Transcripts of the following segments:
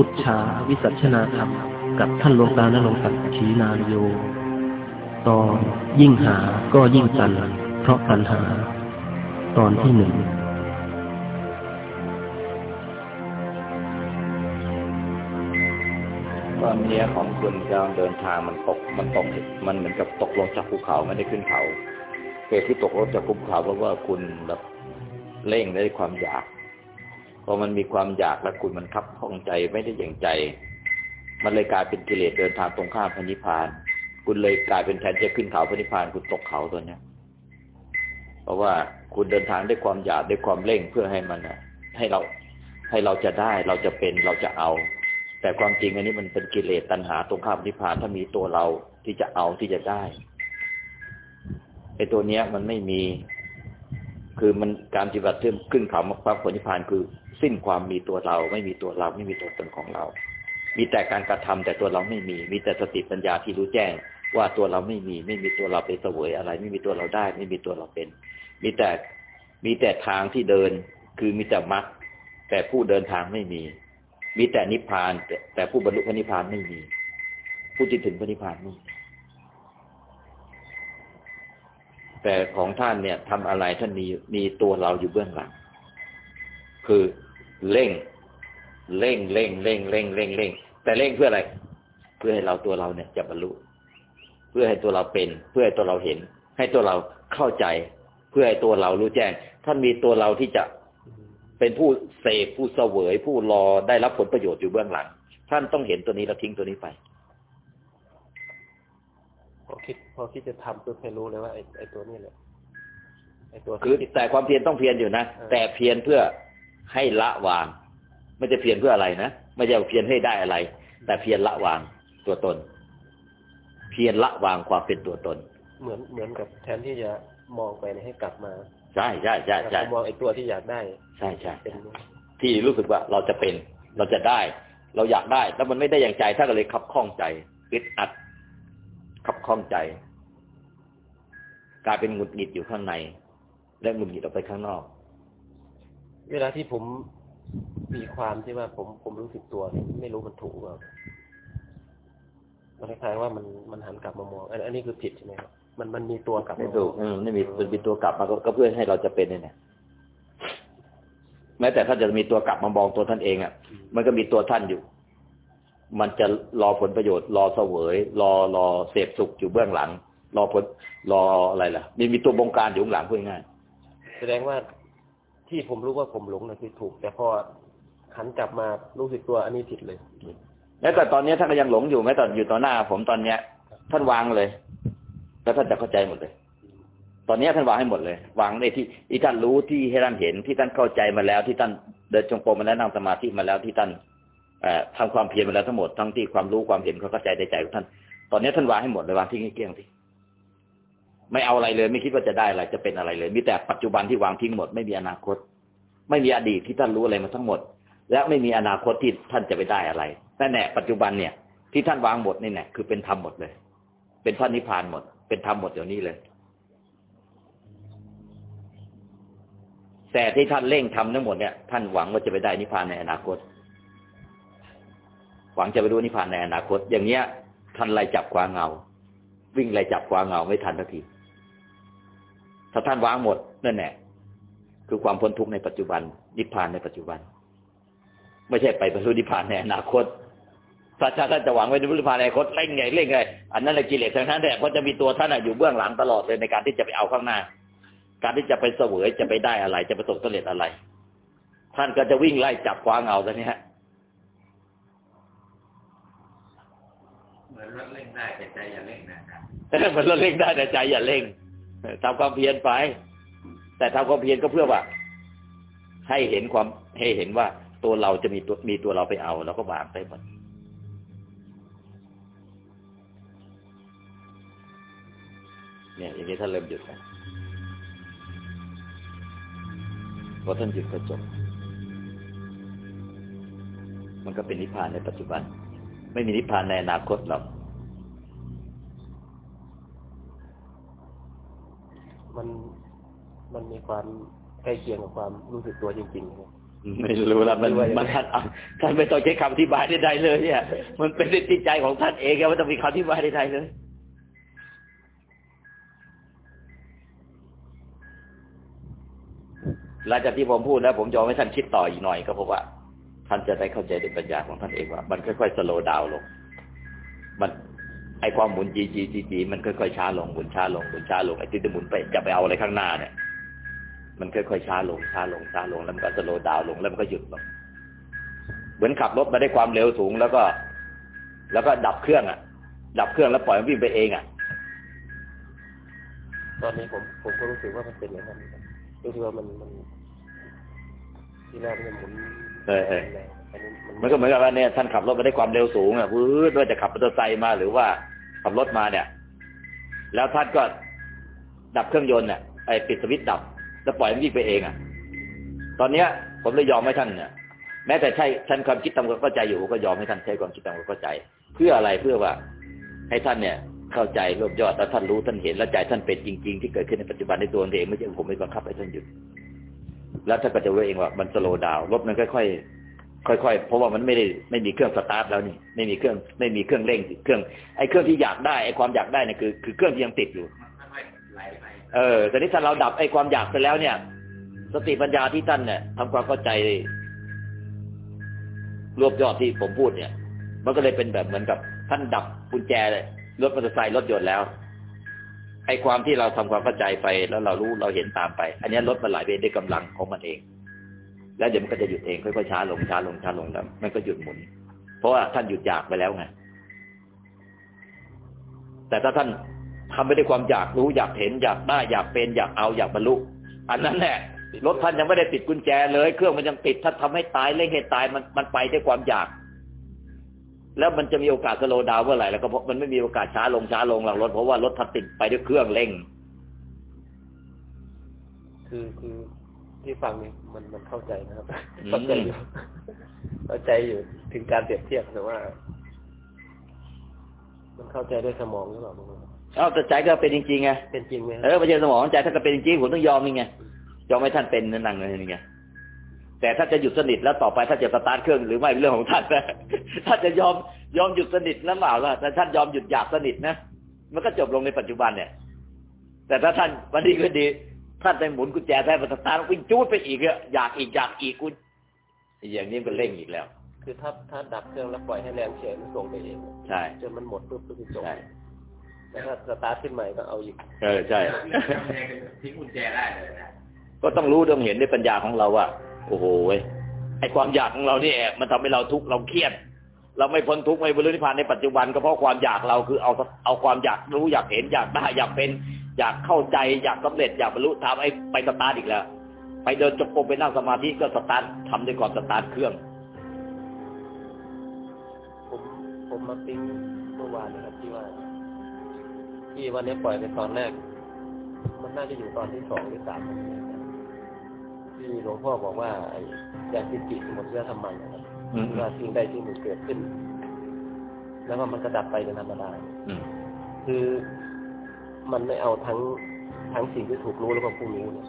พุทธาวิสัชนาธรรม กับท่านหลวงตานรงศักดิ์ขีนานโย ตอนยิ่งหาก็ยิ่งตัน เพราะปัญหา ตอนที่หนึ่งตอนเนี้ยของคุณกำลังเดินทางมันตกมันตกมันเหมือนกับตกลงจากภูเขาไม่ได้ขึ้นเขาเหตุที่ตกลงจากภูเขาเพราะว่าคุณแบบเร่งด้ความอยาก พอมันมีความอยากแล้วคุณมันคับข้องใจไม่ได้อย่างใจ มันเลยกลายเป็นกิเลสเดินทางตรงข้ามพระนิพพาน คุณเลยกลายเป็นแทนจะขึ้นเขาพระนิพพานคุณตกเขาตัวเนี้ย เพราะว่าคุณเดินทางด้วยความอยากด้วยความเร่งเพื่อให้มันอะให้เราให้เราจะได้เราจะเป็นเราจะเอา แต่ความจริงอันนี้มันเป็นกิเลสตัณหาตรงข้ามนิพพานถ้ามีตัวเราที่จะเอาที่จะได้ไอ้ตัวเนี้ยมันไม่มีคือมันการปฏิบัติเพื่อขึ้นเขามรรคผลนิพพานคือ สิ้นความมีตัวเรา ไม่มีตัวเราไม่มีตัวตนของเรา มีแต่การกระทำแต่ตัวเราไม่มี มีแต่สติปัญญาที่รู้แจ้ง ว่าตัวเราไม่มี ไม่มีตัวเราไปเสวยอะไร ไม่มีตัวเราได้ ไม่มีตัวเราเป็น มีแต่มีแต่ทางที่เดิน คือมีแต่มรรคแต่ผู้เดินทางไม่มี มีแต่นิพพานแต่ผู้บรรลุพระนิพพานไม่มี ผู้ที่ถึงพระนิพพานไม่มีแต่ของท่านเนี่ยทำอะไรท่านมีมีตัวเราอยู่เบื้องหลัง คือ เร่ง เร่งเร่งเร่งเร่งเร่งเร่งแต่เร่งเพื่ออะไร เพื่อให้เราตัวเราเนี่ยจะบรรลุ เพื่อให้ตัวเราเป็น เพื่อให้ตัวเราเห็น ให้ตัวเราเข้าใจ เพื่อให้ตัวเรารู้แจ้ง ท่านมีตัวเราที่จะเป็นผู้เสพผู้เสวยผู้รอได้รับผลประโยชน์อยู่เบื้องหลัง ท่านต้องเห็นตัวนี้แล้วทิ้งตัวนี้ไปพอคิดพอคิดจะทำปุ๊บให้รู้เลยว่าไอ้ไอ้ตัวนี้แหละไอ้ตัวคือที่แต่ความเพียรต้องเพียรอยู่นะเออแต่เพียรเพื่อ ให้ละวาง ไม่จะเพียรเพื่ออะไรนะไม่ใช่เพียรให้ได้อะไร แต่เพียรละวางตัวตน เพียรละวางความเป็นตัวตน เหมือนเหมือนกับแทนที่จะมองไปเนี่ยให้กลับมา ใช่ใช่ใช่ใช่มองไอ้ตัวที่อยากได้ ใช่ใช่เป็นที่รู้สึกว่าเราจะเป็น เราจะได้ เราอยากได้ แล้วมันไม่ได้อย่างใจถ้าก็เลยขับข้องใจอึดอัดขับข้องใจ กลายเป็นหงุดหงิดอยู่ข้างใน และหงุดหงิดออกไปข้างนอก เวลาที่ผมมีความที่ว่าผมผมรู้สึกตัวเนี่ยไม่รู้มันถูกหรือเปล่ามันคล้ายๆว่ามันมันหันกลับมามองอันอันนี้คือผิดใช่ไหมครับมันมันมีตัวกลับไม่มาถูกเออไม่มีเป็นมีตัวกลับมาก็ก็เพื่อให้เราจะเป็นเนี่ยแม้แต่ถ้าจะมีตัวกลับมามองตัวท่านเองอะ มันก็มีตัวท่านอยู่ มันจะรอผลประโยชน์ รอเสวย รอรอเสพสุขอยู่เบื้องหลัง รอผลรออะไรล่ะ มีมีตัวบงการอยู่ข้างหลังพูดง่ายแสดงว่า ที่ผมรู้ว่าผมหลงนะคือถูก แต่พอหันกลับมารู้สึกตัวอันนี้ผิดเลย แล้วแต่ตอนนี้ท่านก็ยังหลงอยู่แม้ตอนอยู่ต่อหน้า ผมตอนเนี้ย ท่านวางเลย แล้วท่านจะเข้าใจหมดเลย ตอนนี้ท่านวางให้หมดเลยวางในที่ที่ท่านรู้ที่ให้ท่านเห็นที่ท่านเข้าใจมาแล้ว ที่ท่านเดินจงกรมมาแล้วนั่งสมาธิมาแล้วที่ท่านอ่อทำความเพียรมาแล้วทั้งหมดทั้งที่ความรู้ความเห็นเขาเข้าใจในใจของท่าน ตอนนี้ท่านวางให้หมดเลยวางทิ้งให้เกลี้ยงที่ ไม่เอาอะไรเลย ไม่คิดว่าจะได้อะไรจะเป็นอะไรเลย มีแต่ปัจจุบันที่วางทิ้งหมด ไม่มีอนาคต ไม่มีอดีตที่ท่านรู้อะไรมาทั้งหมด และไม่มีอนาคตที่ท่านจะไปได้อะไรแต่แน่ปัจจุบันเนี่ยที่ท่านวางหมดนี่แน่คือเป็นธรรมหมดเลย เป็นพระนิพพานหมด เป็นธรรมหมดเดี๋ยวนี้เลย แต่ที่ท่านเร่งทำทั้งหมดเนี่ยท่านหวังว่าจะไปได้นิพพานในอนาคต หวังจะไปรู้นิพพานในอนาคต อย่างเนี้ยท่านไล่จับกวางเงา วิ่งไล่จับกวางเงาไม่ทันทันที ถ้าท่านวางหมดนั่นแหละคือความพ้นทุกข์ในปัจจุบันนิพพานในปัจจุบัน ไม่ใช่ไปบรรลุนิพพานในอนาคตถ้าท่านจะหวังไว้ในบรรลุนิพพานในอนาคตเร่งไงเร่งไงอันนั้นแหละกิเลสทั้งนั้นแหละเพราะจะมีตัวท่านอะอยู่เบื้องหลังตลอดเลยในการที่จะไปเอาข้างหน้า การที่จะไปเสวยจะไปได้อะไร จะประสบสำเร็จอะไร ท่านก็จะวิ่งไล่จับคว้าเงาแล้วเนี่ยเหมือนรถเร่งได้แต่ใจอย่าเร่งนะครับมันเร่งได้แต่ใจอย่าเร่ง ทำความเพียรไป แต่ทำความเพียรก็เพื่อว่า ให้เห็นความให้เห็นว่าตัวเราจะมีตัวมีตัวเราไปเอาเราก็วางไปหมดเนี่ยอย่างนี้ท่านเริ่มหยุดแล้วพอท่านหยุดก็จบ มันก็เป็นนิพพานในปัจจุบัน ไม่มีนิพพานในอนาคตหรอก มันมันมีความใกล้เคียงกับความรู้สึกตัวจริงๆนะไม่รู้ละมันมันท่านท่านไม่ต้องใช้คำอธิบายใดๆเลย เนี่ย มันเป็นจิตใจของท่านเองไงไม่ต้องมีคำอธิบายใดๆเลยหลังจากที่ผมพูดแล้วผมยอมให้ท่านคิดต่ออีกหน่อยก็เพราะว่า ท่านจะได้เข้าใจด้วยปัญญาของท่านเองว่า มันค่อยๆสโลว์ดาวน์ลง มัน ไอความหมุนจีจีจีจีมันค่อยๆช้าลงหมุนช้าลงหมุนช้าลงไอที่จะหมุนไปจะไปเอาอะไรข้างหน้าเนี่ย มันค่อยๆช้าลงช้าลงช้าลงแล้วมันก็สโลว์ดาวน์ลงแล้วมันก็หยุดลงเหมือนขับรถมาได้ความเร็วสูงแล้วก็ แล้วก็ดับเครื่องอะ ดับเครื่องแล้วปล่อยมันวิ่งไปเองอะ ตอนนี้ผมผมก็รู้สึกว่ามันเป็นอย่างนั้นครับรู้สึกว่ามันมันที่แรกมันหมุนเออ มันก็เหมือนกับว่าเนี่ยท่านขับรถมาได้ความเร็วสูงอะวืดว่าจะขับมอเตอร์ไซค์มาหรือว่าขับรถมาเนี่ย แล้วท่านก็ดับเครื่องยนต์เนี่ยไอ้ปิดสวิตช์ดับ แล้วปล่อยมันวิ่งไปเองอะ ตอนเนี้ย ผมเลยยอมให้ท่านเนี่ยแม้แต่ใช่ท่านความคิดตามความเข้าใจอยู่ก็ยอมให้ท่านใช้ความคิดตามความเข้าใจ เพื่ออะไรเพื่อว่า ให้ท่านเนี่ย เข้าใจรวบยอดแล้วท่านรู้ท่านเห็นแล้วใจท่านเป็นจริง ๆ ที่เกิดขึ้นในปัจจุบันในตัวเองไม่ใช่ผมไปบังคับให้ท่านหยุดแล้วท่านก็จะรู้เองว่ามันสโลว์ดาวน์รถมันค่อยๆ ค่อยๆ เพราะว่ามันไม่ได้ไม่มีเครื่องสตาร์ทแล้วนี่ ไม่มีเครื่องไม่มีเครื่องเร่งเครื่องไอ้เครื่องที่อยากได้ไอ้ความอยากได้เนี่ยคือคือเครื่องที่ยังติดอยู่มันค่อยๆไหลไปเออแต่นี้ถ้าเราดับไอ้ความอยากไปแล้วเนี่ย สติปัญญาที่ท่านเนี่ยทำความเข้าใจ รวบยอดที่ผมพูดเนี่ย มันก็เลยเป็นแบบเหมือนกับท่านดับกุญแจเลยรถมอเตอร์ไซค์รถยนต์แล้วไอ้ความที่เราทำความเข้าใจไปแล้วเรารู้เราเห็นตามไป อันเนี้ยรถมันไหลไปด้วยกำลังของมันเอง แล้วเดี๋ยวมันก็จะหยุดเองค่อยๆช้าลงช้าลงช้าลงแล้วมันก็หยุดหมุน เพราะว่าท่านหยุดอยากไปแล้วไงแต่ถ้าท่านทำไปด้วยความอยากรู้อยากเห็นอยากได้อยากเป็นอยากเอาอยากบรรลุอันนั้นแหละรถท่านยังไม่ได้ติดกุญแจเลย เครื่องมันยังติดถ้าทำให้ตายเร่งให้ตายมันมันไปด้วยความอยาก แล้วมันจะมีโอกาสสโลดาวเมื่อไหร่แล้วก็เพราะมันไม่มีโอกาสช้าลงช้าลงหลังรถเพราะว่ารถท่านติดไปด้วยเครื่องเร่ง คือคือ ที่ฟังนี่มันมันเข้าใจนะครับอืมเข้าใจอยู่เข้าใจอยู่ถึงการเปรียบเทียบแต่ว่า มันเข้าใจด้วยสมองหรือเปล่าไม่รู้เอ้าแต่ใจก็เป็นจริงๆไงเป็นจริงไหมเออไม่ใช่สมองใจถ้าก็เป็นจริงผมต้องยอมนี่ไงยอมให้ท่านเป็นนั่นนั่งเลยนี่ไงแต่ถ้าจะหยุดสนิทแล้วต่อไปถ้าจะสตาร์ทเครื่องหรือไม่เป็นเรื่องของท่านนะถ้าจะยอมยอมหยุดสนิทแล้วเปล่าล่ะแต่ท่านยอมหยุดอยากสนิทนะมันก็จบลงในปัจจุบันเนี่ย แต่ถ้าท่านวันดีก็ดี ท่านไปหมุนกุญแจได้มาสตาร์ทวิ่งจูดไปอีกอะอยากอีกอยากอีกคุณอย่างนี้มันก็เร่งอีกแล้ว คือถ้าถ้าดับเครื่องแล้วปล่อยให้แรงเฉยมันส่งไปเองใช่จนมันหมดปุ๊บก็คือจบใช่แล้วถ้าสตาร์ทขึ้นใหม่ก็เอาอีกเออใช่ทิ้งกุญแจได้เลยนะก็ต้องรู้ต้องเห็นด้วยปัญญาของเราว่า โอ้โหเว้ยไอความอยากของเรานี่แอบมันทำให้เราทุกข์เราเครียด เราไม่พ้นทุกข์ไม่บรรลุนิพพานในปัจจุบันก็เพราะความอยากเราคือเอาเอาความอยากรู้อยากเห็นอยากได้อยากเป็น อยากเข้าใจอยากสำเร็จอยากบรรลุทำไอ้ไปสตาร์ทอีกแล้ว ไปเดินจงกรมไปนั่งสมาธิก็สตาร์ททำด้วยความสตาร์ทเครื่อง ผมผมมาปิ๊งเมื่อวานนะครับที่ว่า ที่วันนี้ปล่อยไปตอนแรก มันน่าจะอยู่ตอนที่สองหรือสามที่หลวงพ่อบอกว่าไอ้ยาสิจิสมุทรเชื้อธรรมันนะครับอืมว่าสิ่งใดสิ่งหนึ่งเกิดขึ้น แล้วก็มันก็ดับไปเป็นธรรมดาอืมคือ มันไม่เอาทั้งทั้งสิ่งที่ถูกรู้แล้วก็ผู้รู้เนี่ย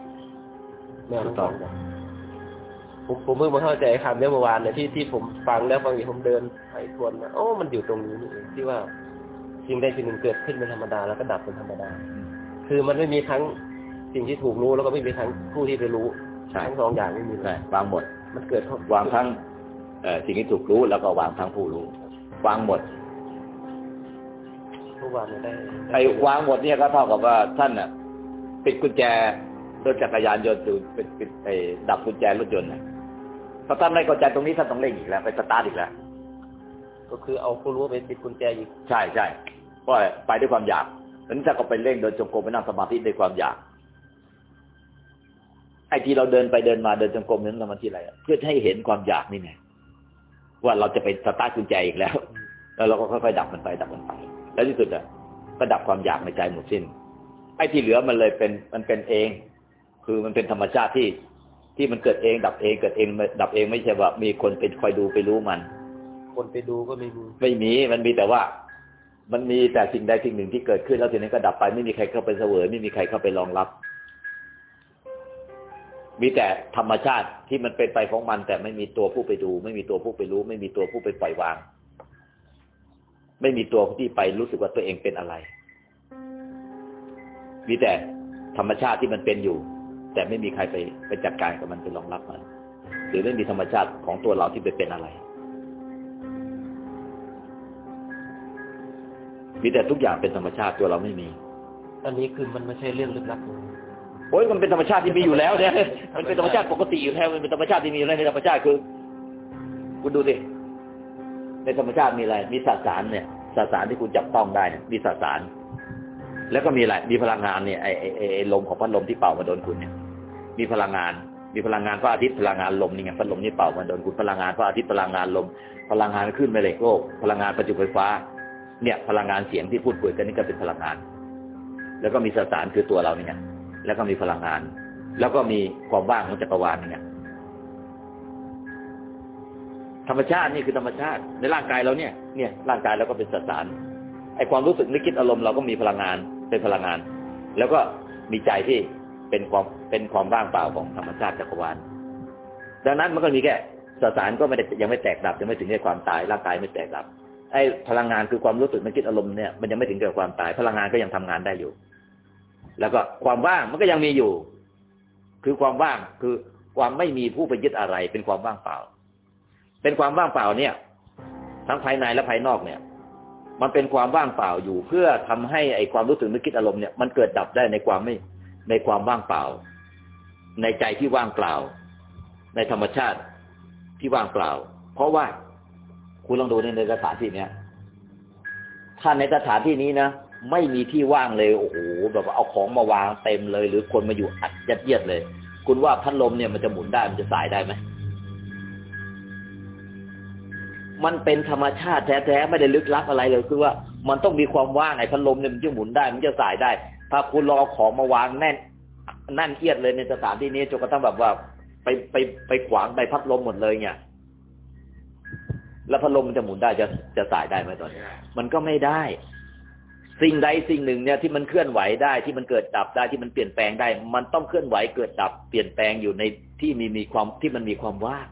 ไม่เอาทั้งสองอย่างผมผมเพิ่งมาเข้าใจคำเนี้ยเมื่อวานเนี่ยที่ที่ผมฟังแล้วฟังอีกผมเดินไปทวนนะโอ้มันอยู่ตรงนี้นี่เองที่ว่าสิ่งใดสิ่งหนึ่งเกิดขึ้นเป็นธรรมดาแล้วก็ดับเป็นธรรมดา คือมันไม่มีทั้งสิ่งที่ถูกรู้แล้วก็ไม่มีทั้งผู้ที่ไปรู้ใช่ทั้งสองอย่างไม่มีเลใช่ยวางหมด มันเกิดเพราะวางทั้งเอ่อสิ่งที่ถูกรู้แล้วก็วางทั้งผู้รู้วางหมด เมื่อวานเนี่ยได้ไอ้วางหมดเนี่ยก็เท่ากับว่าท่านน่ะปิดกุญแจรถจักรยานยนต์อยู่ปิดปิดไอ้ดับกุญแจรถยนต์นะถ้าท่านไม่เข้าใจตรงนี้ท่านต้องเร่งอีกแล้วไปสตาร์ทอีกแล้วก็คือเอาผู้รู้ไปปิดกุญแจอีกใช่ใช่เพราะไปด้วยความอยากนั้นถ้าก็ไปเร่งเดินจงกรมไปนั่งสมาธิด้วยความอยากไอ้ที่เราเดินไปเดินมาเดินจงกรมนั้นสมาธิอะไรอะเพื่อให้เห็นความอยากนี่ไงว่าเราจะไปสตาร์ทกุญแจอีกแล้ว แล้วเราก็ค่อยๆดับมันไปดับมันไป แล้วที่สุดอะก็ดับความอยากในใจหมดสิ้นไอ้ที่เหลือมันเลยเป็นมันเป็นเอง คือมันเป็นธรรมชาติที่ที่มันเกิดเอง ดับเองเกิดเอง ดับเองไม่ใช่ว่ามีคนเป็นคอยดูไปรู้มัน คนไปดูก็ไม่มีไม่มีมันมีแต่ว่า มันมีแต่สิ่งใดสิ่งหนึ่งที่เกิดขึ้น แล้วทีนี้ก็ดับไปไม่มีใครเข้าไปเสวยไม่มีใครเข้าไปรองรับ มีแต่ธรรมชาติที่มันเป็นไปของมัน แต่ไม่มีตัวผู้ไปดู ไม่มีตัวผู้ไปรู้ ไม่มีตัวผู้ไปปล่อยวาง ไม่มีตัวที่ไปรู้สึกว่าตัวเองเป็นอะไร มีแต่ธรรมชาติที่มันเป็นอยู่ แต่ไม่มีใครไปไปจัดการกับมันไปรองรับมัน หรือไม่มีธรรมชาติของตัวเราที่ไปเป็นอะไร มีแต่ทุกอย่างเป็นธรรมชาติตัวเราไม่มี อันนี้คือมันไม่ใช่เรื่องลึกลับเลยโอ้ยมันเป็นธรรมชาติที่มีอยู่แล้วเนี่ยมันเป็นธรรมชาติปกติอยู่แล้วมันเป็นธรรมชาติที่มีอยู่แล้วในธรรมชาติคือ คุณดูดิ ในธรรมชาติมีอะไร มีสสารเนี่ยสสารที่คุณจับต้องได้เนี่ยมีสสาร แล้วก็มีอะไร มีพลังงานเนี่ยไอ้ไอ้ไอ้ลมของพัดลมที่เป่ามาโดนคุณเนี่ย มีพลังงาน มีพลังงานพระอาทิตย์พลังงานลมนี่ไงพัดลมนี่เป่ามาโดนคุณพลังงานพระอาทิตย์พลังงานลม พลังงานขึ้นแม่เหล็กโลก พลังงานประจุไฟฟ้า เนี่ย พลังงานเสียงที่พูดคุยกันนี่ก็เป็นพลังงาน แล้วก็มีสสารคือตัวเราเนี่ยแล้วก็มีพลังงาน แล้วก็มีความว่างของจักรวาลเนี่ย ธรรมชาตินี่คือธรรมชาติในร่างกายเราเนี่ยเนี่ยร่างกายเราก็เป็นสสารไอความรู้สึกนึกคิดอารมณ์เราก็มีพลังงานเป็นพลังงาน แล้วก็มีใจที่เป็นความเป็นความว่างเปล่าของธรรมชาติจักรวาลดังนั้นมันก็มีแค่สสารก็ไม่ได้ยังไม่แตกดับยังไม่ถึงแก่ความตายร่างกายไม่แตกดับไอ้พลังงานคือความรู้สึกนึกคิดอารมณ์เนี่ยมันยังไม่ถึงแก่ความตาย พลังงานก็ยังทำงานได้อยู่ แล้วก็ความว่างมันก็ยังมีอยู่ คือความว่างคือความไม่มีผู้ไปยึดอะไรเป็นความว่างเปล่า เป็นความว่างเปล่าเนี่ย ทั้งภายในและภายนอกเนี่ย มันเป็นความว่างเปล่าอยู่ เพื่อทำให้ไอความรู้สึกนึกคิดอารมณ์เนี่ยมันเกิดดับได้ในความไม่ในความว่างเปล่า ในใจที่ว่างเปล่า ในธรรมชาติที่ว่างเปล่า เพราะว่าคุณลองดูในในสถานที่เนี้ยถ้าในสถานที่นี้นะไม่มีที่ว่างเลยโอ้โหแบบว่าเอาของมาวางเต็มเลย หรือคนมาอยู่อัดยัดเยียดเลย คุณว่าพัดลมเนี่ยมันจะหมุนได้มันจะสายได้ไหม มันเป็นธรรมชาติแท้ๆไม่ได้ลึกลับอะไรเลยคือว่ามันต้องมีความว่างไอ้พัดลมเนี่ยมันจะหมุนได้มันจะสายได้ ถ้าคุณรอของมาวางแน่นนั่นเอียดเลยในสถานที่นี้จนกระทั่งแบบว่าไปไปไปขวางใบพัดลมหมดเลยเนี่ยแล้วพัดลมมันจะหมุนได้จะจะสายได้ไหมตอนนี้ มันก็ไม่ได้ สิ่งใดสิ่งหนึ่งเนี่ยที่มันเคลื่อนไหวได้ที่มันเกิดดับได้ที่มันเปลี่ยนแปลงได้ มันต้องเคลื่อนไหวเกิดดับเปลี่ยนแปลงอยู่ในที่มีมีความที่มันมีความว่าง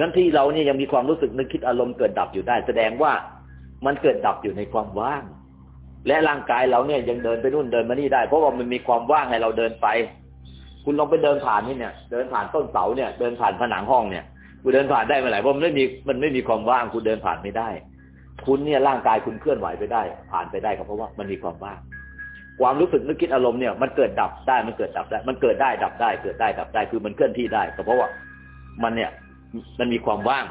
นั้นที่เราเนี่ยยังมีความรู้สึกนึกคิดอารมณ์เกิดดับอยู่ได้ แสดงว่ามันเกิดดับอยู่ในความว่าง และร่างกายเราเนี่ยยังเดินไปนู่นเดินมานี่ได้ เพราะว่ามันมีความว่างให้เราเดินไป คุณลองไปเดินผ่านนี่เนี่ย เดินผ่านต้นเสาเนี่ย เดินผ่านผนังห้องเนี่ยคุณเดินผ่านได้เมื่อไหร่เพราะมันไม่มีมันไม่มีความว่างคุณเดินผ่านไม่ได้ คุณเนี่ยร่างกายคุณเคลื่อนไหวไปได้ ผ่านไปได้ก็เพราะว่ามันมีความว่างความรู้สึกนึกคิดอารมณ์เนี่ยมันเกิดดับได้มันเกิดดับได้ มันเกิดได้ดับได้เกิดได้ดับได้คือมันเคลื่อนที่ได้ก็เพราะว่ามันเนี่ย มันมีความว่าง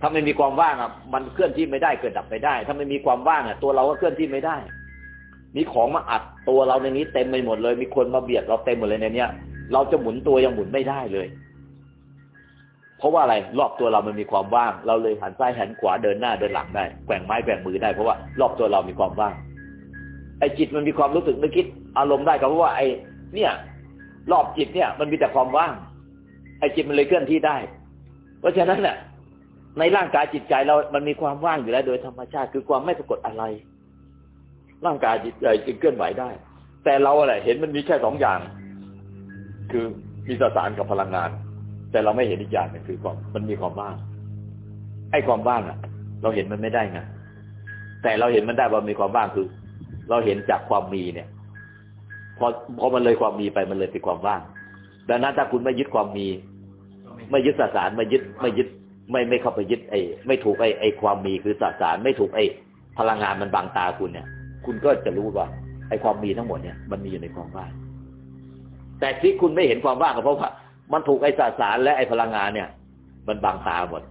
ถ้าไม่มีความว่างอะ มันเคลื่อนที่ไม่ได้เกิดดับไม่ได้ ถ้าไม่มีความว่างอะ ตัวเราก็เคลื่อนที่ไม่ได้ มีของมาอัดตัวเราในนี้เต็มไปหมดเลย มีคนมาเบียดเราเต็มหมดเลยในเนี้ย เราจะหมุนตัวยังหมุนไม่ได้เลย เพราะว่าอะไร รอบตัวเรามันมีความว่าง เราเลยหันซ้ายหันขวาเดินหน้าเดินหลังได้ แกว่งไม้แกว่งมือได้ เพราะว่ารอบตัวเรามีความว่าง ไอ้จิตมันมีความรู้สึกนึกคิด อารมณ์ได้ก็เพราะว่าไอ้เนี่ย รอบจิตเนี่ย มันมีแต่ความว่าง ไอ้จิตมันเลยเคลื่อนที่ได้ เพราะฉะนั้นเนี่ยในร่างกายจิตใจเรา มันมีความว่างอยู่แล้วโดยธรรมชาติ คือความไม่ปรากฏอะไร ร่างกายจิตใจจึงเคลื่อนไหวได้ แต่เราอะไรเห็นมันมีแค่สองอย่าง คือมีสสารกับพลังงาน แต่เราไม่เห็นอีกอย่างหนึงคือความมันมีความว่าง ไอ้ความว่างอะ เราเห็นมันไม่ได้ไงแต่เราเห็นมันได้ว่ามีความว่างคือ เราเห็นจากความมีเนี่ยพอพอมันเลยความมีไปมันเลยเป็นความว่าง ดังนั้นถ้าคุณไม่ยึดความมี ไม่ยึดสสารไม่ยึดไม่ยึดไม่ไม่เข้าไปยึดไอ้ไม่ถูกไอ้ไอ้ความมีคือสสารไม่ถูกไอ้พลังงานมันบังตาคุณเนี่ย คุณก็จะรู้ว่า ไอ้ความมีทั้งหมดเนี่ยมันมีอยู่ในความว่างแต่ที่คุณไม่เห็นความว่างก็เพราะว่า มันถูกไอ้สสารและไอ้พลังงานเนี่ย มันบังตาหมด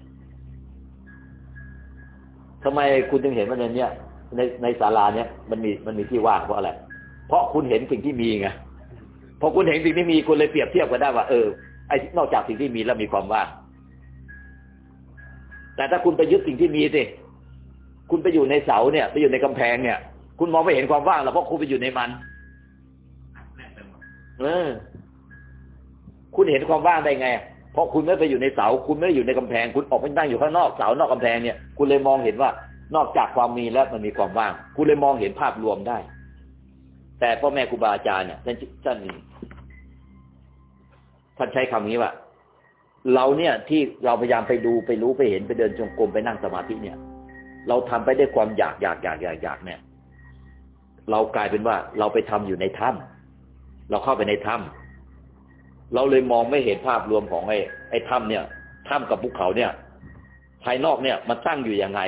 ทำไมคุณจึงเห็นว่าในเนี้ยในในศาลาเนี่ยมันมีมันมีที่ว่างเพราะอะไร เพราะคุณเห็นสิ่งที่มีไง พอคุณเห็นสิ่งที่มีคุณเลยเปรียบเทียบกันได้ว่าเออไอ้นอกจากสิ่งที่มีแล้วมีความว่างแต่ถ้าคุณไปยึดสิ่งที่มีสิคุณไปอยู่ในเสาเนี่ย ไปอยู่ในกำแพงเนี่ย คุณมองไม่เห็นความว่างแล้วเพราะคุณไปอยู่ในมันเออ คุณเห็นความว่างได้ไง เพราะคุณไม่ไปอยู่ในเสา คุณไม่ได้อยู่ในกำแพง คุณออกไปนั่งอยู่ข้างนอกเสานอกกำแพงเนี่ย คุณเลยมองเห็นว่านอกจากความมีแล้วมันมีความว่าง คุณเลยมองเห็นภาพรวมได้ แต่พ่อแม่ครูบาอาจารย์เนี่ยท่านท่าน ท่านใช้คำนี้ว่า เราเนี่ยที่เราพยายามไปดูไปรู้ไปเห็นไปเดินจงกรมไปนั่งสมาธิเนี่ย เราทำไปด้วยความอยากอยากอยากอยากอยากเนี่ย เรากลายเป็นว่าเราไปทำอยู่ในถ้ำเราเข้าไปในถ้ำเราเลยมองไม่เห็นภาพรวมของไอ้ไอ้ถ้ำเนี่ยถ้ำกับภูเขาเนี่ย ภายนอกเนี่ยมันตั้งอยู่ยังไง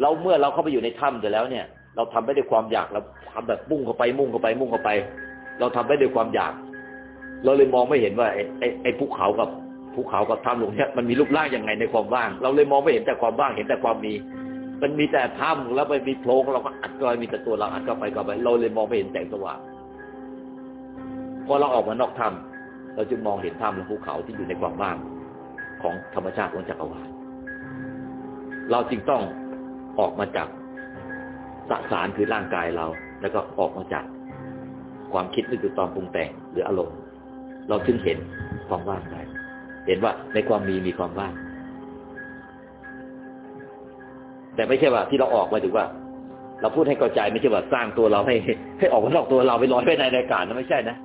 เราเมื่อเราเข้าไปอยู่ในถ้ำเสร็จแล้วเนี่ย เราทำไปด้วยความอยากเราทำแบบมุ่งเข้าไปมุ่งเข้าไปมุ่งเข้าไป เราทำไปด้วยความอยาก เราเลยมองไม่เห็นว่าไอ้ไอ้ไอ้ภูเขากับภูเขากับถ้ำหลวงเนี่ยมันมีรูปร่างยังไงในความว่าง เราเลยมองไม่เห็นแต่ความว่างเห็นแต่ความมี มันมีแต่ถ้ำแล้วไปมีโพรงเราก็อัดเข้าไปมีแต่ตัวเราอัดเข้าไปเข้าไป เราเลยมองไม่เห็นแสงสว่างพอเราออกมานอกถ้ำเราจึงมองเห็นถ้ำและภูเขาที่อยู่ในความว่างของธรรมชาติของจักรวาลเราจึงต้องออกมาจากสสารคือร่างกายเรา แล้วก็ออกมาจากความคิดนึกตอนปรุงแต่งหรืออารมณ์ เราจึงเห็นความว่างได้เห็นว่าในความมีมีความว่าง แต่ไม่ใช่ว่าที่เราออกมาถึงว่า เราพูดให้เข้าใจไม่ใช่ว่าสร้างตัวเราให้ให้ออกมานอกตัวเราไปลอยไปในอากาศนะไม่ใช่นะ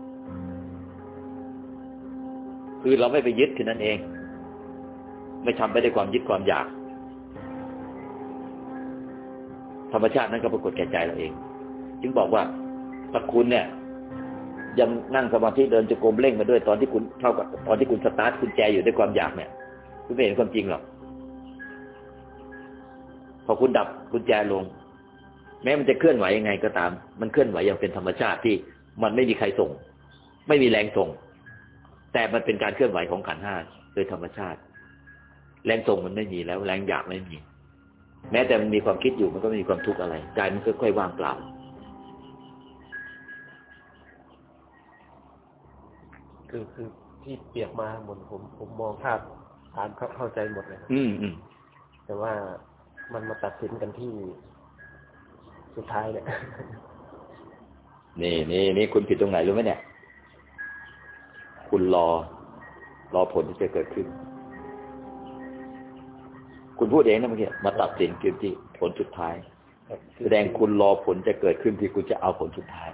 คือเราไม่ไปยึดแค่นั้นเอง ไม่ทำไปด้วยความยึดความอยาก ธรรมชาตินั้นก็ปรากฏแก่ใจเราเอง จึงบอกว่าถ้าคุณเนี่ย ยังนั่งสมาธิเดินจงกรมเร่งมาด้วยตอนที่คุณเท่ากับตอนที่คุณสตาร์ทคุณแจอยู่ด้วยความอยากเนี่ย คุณไม่เห็นความจริงหรอกพอคุณดับกุญแจลง แม้มันจะเคลื่อนไหวยังไงก็ตาม มันเคลื่อนไหวอย่างเป็นธรรมชาติที่มันไม่มีใครส่ง ไม่มีแรงส่ง แต่มันเป็นการเคลื่อนไหวของขันห้าโดยธรรมชาติ แรงส่งมันไม่มีแล้ว แรงอยากไม่มี แม้แต่มันมีความคิดอยู่มันก็ไม่มีความทุกข์อะไรกายมันค่อยๆว่างเปล่า คือคือที่เปรียบมาหมดผมผมมองภาพตามเข้าเข้าใจหมดเลยครับอืมอืมแต่ว่ามันมาตัดสินกันที่สุดท้ายเนี่ยนี่นี่นี่คุณผิดตรงไหนรู้ไหมเนี่ย คุณรอ รอผลที่จะเกิดขึ้น คุณพูดเองนะเมื่อกี้มาตัดสินคือที่ผลสุดท้าย แสดงคุณรอผลจะเกิดขึ้นที่คุณจะเอาผลสุดท้าย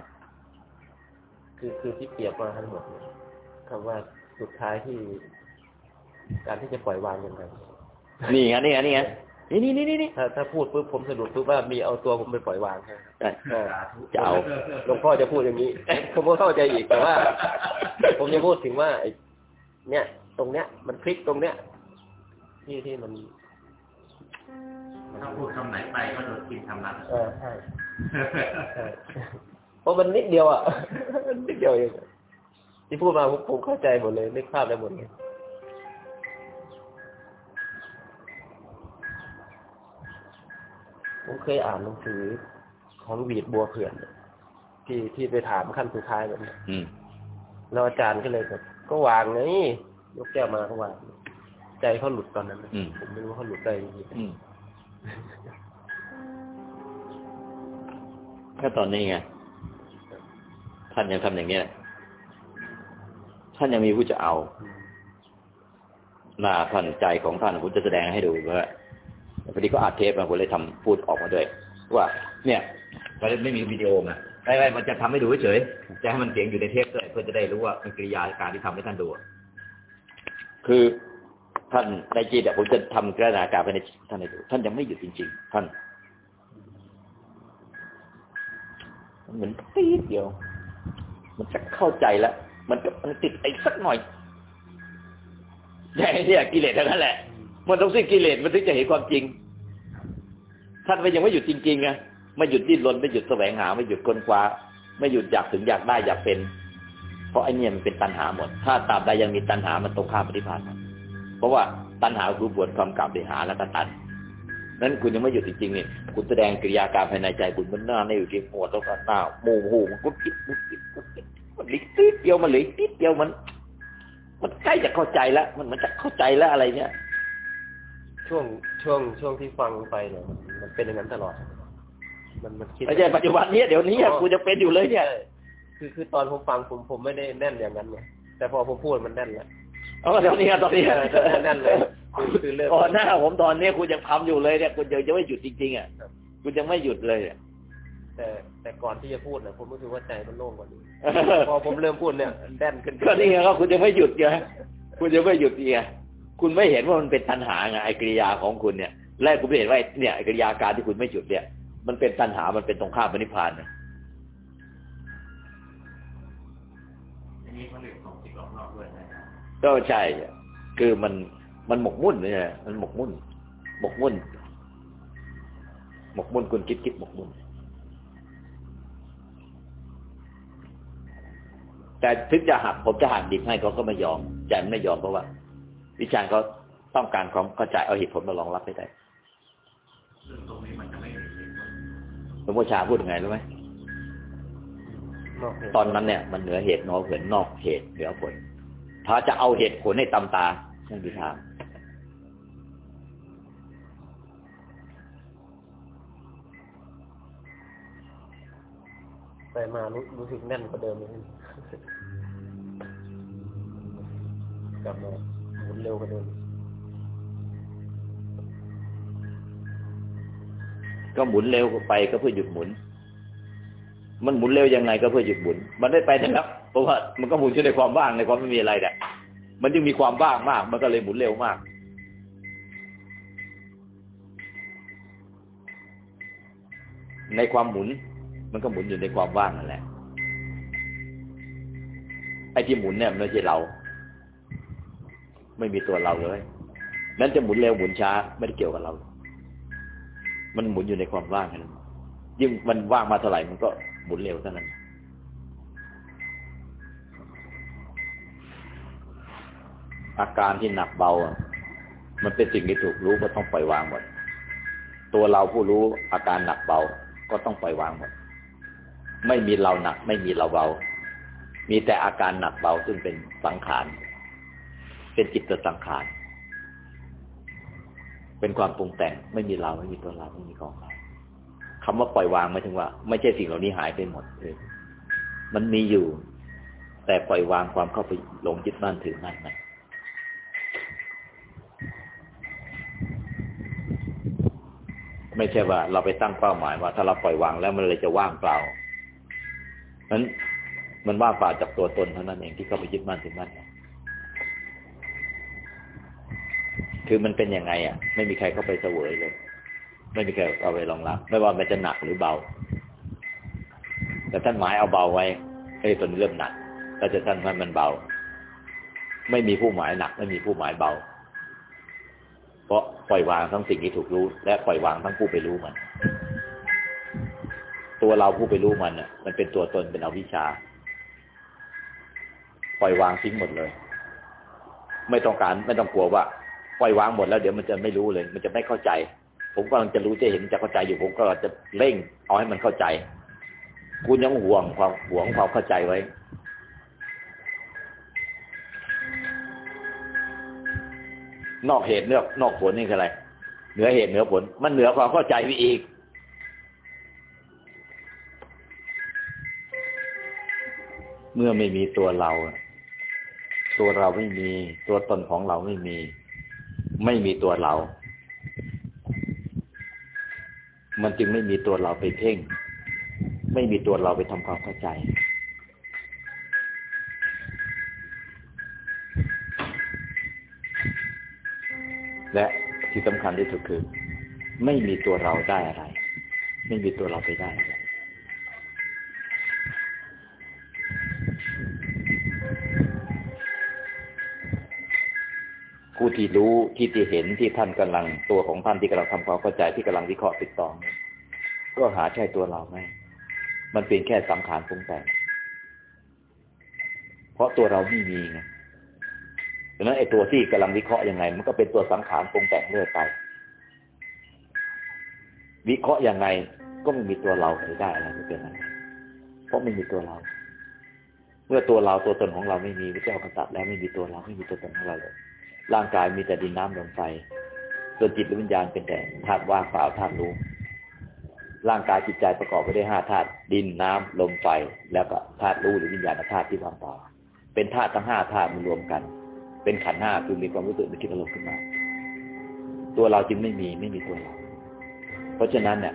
คือคือที่เปรียบมาทั้งหมดเนี่ย คำว่าสุดท้ายที่การที่จะปล่อยวางยังไงนี่ไงนี่ไงนี่ไงนี่นี่นี่นี่ถ้าถ้าพูดปุ๊บผมสะดุดปุ๊บว่ามีเอาตัวผมไปปล่อยวางใช่ไหมได้เออจะเอาหลวงพ่อจะพูดอย่างนี้ ผมก็เข้าใจอีกแต่ว่า ผมจะพูดถึงว่าไอ้เนี่ย ตรงเนี้ย มันคลิกตรงเนี้ยที่ที่มันถ้าพูดคำไหนไปก็โดนกินคำนั้นเออใช่ใช่เพราะมันนิดเดียวอะนิดเดียวเอง ที่พูดมาผมผมเข้าใจหมดเลยนึกภาพได้หมดเลยผมเคยอ่านหนังสือของหวีดบัวเผื่อนเนี่ยที่ที่ไปถามขั้นสุดท้ายแบบนี้อืมแล้วอาจารย์ก็เลยแบบก็วางไงยกแก้วมาก็วางใจเขาหลุดตอนนั้นนะอืมผมไม่รู้ว่าเขาหลุดได้ยังไงอืมถ้าตอนนี้ไงท่านยังทำอย่างเนี้ย ท่านยังมีผู้จะเอา หน้าท่านใจของท่านผมจะแสดงให้ดูว่าพอดีก็อัดเทปมาผมเลยทำพูดออกมาด้วย ว่า เนี่ยมันไม่มีวิดีโอมาไม่ไม่มันจะทำให้ดูเฉยจะให้มันเสียงอยู่ในเทปด้วยเพื่อจะได้รู้ว่ามันกิริยาการที่ทำให้ท่านดู คือท่านในจิตอะผมจะทำกระดาการไปในท่านให้ดูท่านยังไม่หยุดจริง ๆ ท่านมันเหมือนตีดเดียว มันจะเข้าใจแล้ว มันก็มันติดไอ้สักหน่อยแต่เนี่ยกิเลสเท่านั้นแหละ มันต้องสิ้นกิเลสมันถึงจะเห็นความจริง ท่านไม่ยังไม่หยุดจริงๆไงไม่หยุดดิ้นรนไม่หยุดแสวงหา ไม่หยุดค้นคว้า ไม่หยุดอยากถึงอยากได้อยากเป็น เพราะไอ้เนี่ยมันเป็นตัณหาหมด ถ้าตราบใดยังมีตัณหามันตรงข้ามปฏิภาณเพราะว่าตัณหาคือบวชความกลับไปหาแล้วก็ตันนั้นคุณยังไม่หยุดจริงๆนี่คุณแสดงกิริยาการภายในใจคุณมันหน้าในอยู่ที่หัวต้องหน้าหมูหูมันกุ๊ดกิ๊ดกุดคิดกุดคิด มันเหลิกติดเดียวมันเหลิกติดเดียวมัน มันใกล้จะเข้าใจแล้วมันมันจะเข้าใจแล้วอะไรเนี่ยช่วงช่วงช่วงที่ฟังไปเนี่ยมันมันเป็นอย่างนั้นตลอด มันมันคิดไม่ใช่ปัจจุบันนี้เดี๋ยวนี้อะกูจะเป็นอยู่เลยเนี่ยใช่คือคือตอนผมฟังผมผมไม่ได้แน่นอย่างนั้นไงแต่พอผมพูดมันแน่นแล้วเอาเดี๋ยวนี้อะตอนนี้เออตอนนี้นั่นเลยคือคือเริ่มก่อนหน้าผมตอนนี้คุณยังทำอยู่เลยเนี่ยคุณยังจะไม่หยุดจริงๆอะคุณยังไม่หยุดเลยอะ แต่แต่ก่อนที่จะพูดนะผมรู้สึกว่าใจมันโล่งกว่านี้พอผมเริ่มพูดเนี่ยแน่นขึ้นก็นี่ไงก็คุณจะไม่หยุดไงคุณจะไม่หยุดไงคุณไม่เห็นว่ามันเป็นตัณหาไงไอ้กิริยาของคุณเนี่ยแรกคุณไม่เห็นว่าไอ้เนี่ยไอ้กิริยาการที่คุณไม่หยุดเนี่ย มันเป็นตัณหามันเป็นตรงข้ามปณิพพานนะทีนี้คนอื่นส่งจิตออกนอกด้วยนะครับก็ใช่อะคือมันมันหมกมุ่นเนี่ยมันหมกมุ่นหมกมุ่นหมกมุ่นคุณคิดคิดหมกมุ่น แต่ถึงจะหักผมจะหักดิบให้เขาก็ไม่ยอมใจมันไม่ยอมเพราะว่า วิจารณ์เขาต้องการความเข้าใจเอาเหตุผลมารองรับไม่ได้ซึ่งตรงนี้มันจะไม่มีเหตุผลหลวงพ่อชาพูดยังไงรู้ไหมนอกเหตุตอนนั้นเนี่ยมันเหนือเหตุนอกเหนือนอกเหตุเหนือผล ถ้าจะเอาเหตุผลให้ตำตาไม่มีทางไปมารู้รู้สึกแน่นกว่าเดิมเลย กลับมาหมุนเร็วกว่าเดิมก็หมุนเร็วไปก็เพื่อหยุดหมุน มันหมุนเร็วยังไงก็เพื่อหยุดหมุน มันได้ไปนะครับเพราะว่ามันก็หมุนอยู่ในความว่างในความไม่มีอะไรแหละมันจึงมีความว่างมาก มันก็เลยหมุนเร็วมากในความหมุน มันก็หมุนอยู่ในความว่างนั่นแหละไอ้ที่หมุนเนี่ยมันไม่ใช่เรา ไม่มีตัวเราเลยนั้นจะหมุนเร็วหมุนช้าไม่ได้เกี่ยวกับเรา มันหมุนอยู่ในความว่างนั้นยิ่งมันว่างมาเท่าไหร่มันก็หมุนเร็วเท่านั้นอาการที่หนักเบาอะมันเป็นสิ่งที่ถูกรู้ก็ต้องปล่อยวางหมด ตัวเราผู้รู้อาการหนักเบาก็ต้องปล่อยวางหมด ไม่มีเราหนัก ไม่มีเราเบา มีแต่อาการหนักเบาซึ่งเป็นสังขาร เป็นจิตสังขาร เป็นความปรุงแต่งไม่มีเราไม่มีตัวเราไม่มีของเราคำว่าปล่อยวางหมายถึงว่า ไม่ใช่สิ่งเหล่านี้หายไปหมดเลยมันมีอยู่ แต่ปล่อยวางความเข้าไปหลงยึดมั่นถือมั่นมันไม่ใช่ว่า เราไปตั้งเป้าหมายว่า ถ้าเราปล่อยวางแล้วมันเลยจะว่างเปล่านั้นมันว่างเปล่าจากตัวตนเท่านั้นเองที่เข้าไปยึดมั่นถือมั่น คือมันเป็นยังไงอะ ไม่มีใครเข้าไปเสวยเลย ไม่มีใครเอาไปรองรับ ไม่ว่ามันจะหนักหรือเบา แต่ท่านหมายเอาเบาไว้ไอ้ตัวนี้เริ่มหนักแต่จะท่านว่ามันเบา ไม่มีผู้หมายหนัก ไม่มีผู้หมายเบา เพราะปล่อยวางทั้งสิ่งที่ถูกรู้ และปล่อยวางทั้งผู้ไปรู้มัน ตัวเราผู้ไปรู้มันอะ มันเป็นตัวตนเป็นอวิชชา ปล่อยวางทิ้งหมดเลย ไม่ต้องการไม่ต้องกลัวว่า ปล่อยวางหมดแล้วเดี๋ยวมันจะไม่รู้เลย มันจะไม่เข้าใจ ผมกำลังจะรู้จะเห็นจะเข้าใจอยู่ผมก็จะเร่งเอาให้มันเข้าใจ คุณยังห่วงความห่วงความเข้าใจไว้นอกเหตุเนื้อนอกผลนี่คืออะไร เหนือเหตุเหนือผล มันเหนือความเข้าใจไปอีก เมื่อไม่มีตัวเรา ตัวเราไม่มี ตัวตนของเราไม่มี ไม่มีตัวเรา มันจึงไม่มีตัวเราไปเพ่ง ไม่มีตัวเราไปทำความเข้าใจและที่สำคัญที่สุดคือ ไม่มีตัวเราได้อะไร ไม่มีตัวเราไปได้อะไร ผู้ที่รู้ที่ที่เห็นที่ท่านกำลังตัวของท่านที่กำลังทำความเข้าใจที่กำลังวิเคราะห์ติดต่อนี้ก็หาใช่ตัวเราไหมมันเป็นแค่สังขารปรุงแต่งเพราะตัวเราไม่มีไงดังนั้นไอ้ตัวที่กำลังวิเคราะห์ยังไง มันก็เป็นตัวสังขารปรุงแต่งเรื่อยไป วิเคราะห์ยังไงก็ไม่มีตัวเราไปได้อะไรไม่เป็นอะไรเพราะไม่มีตัวเรา เมื่อตัวเราตัวตนของเราไม่มีพระเจ้ากษัตริย์แล้วไม่มีตัวเราไม่มีตัวตนของเราเลย ร่างกายมีแต่ดินน้ำลมไฟ ส่วนจิตและวิญญาณเป็นแต่ธาตุว่างเปล่าธาตุรู้ ร่างกายจิตใจประกอบไปด้วยห้าธาตุดินน้ำลมไฟ แล้วก็ธาตุรู้หรือวิญญาณธาตุที่ว่างเปล่า เป็นธาตุทั้งห้าธาตุมารวมกัน เป็นขันห้าคือมีความรู้สึกมีคิดอารมณ์ขึ้นมา ตัวเราจึงไม่มีไม่มีตัวเรา เพราะฉะนั้นเนี่ย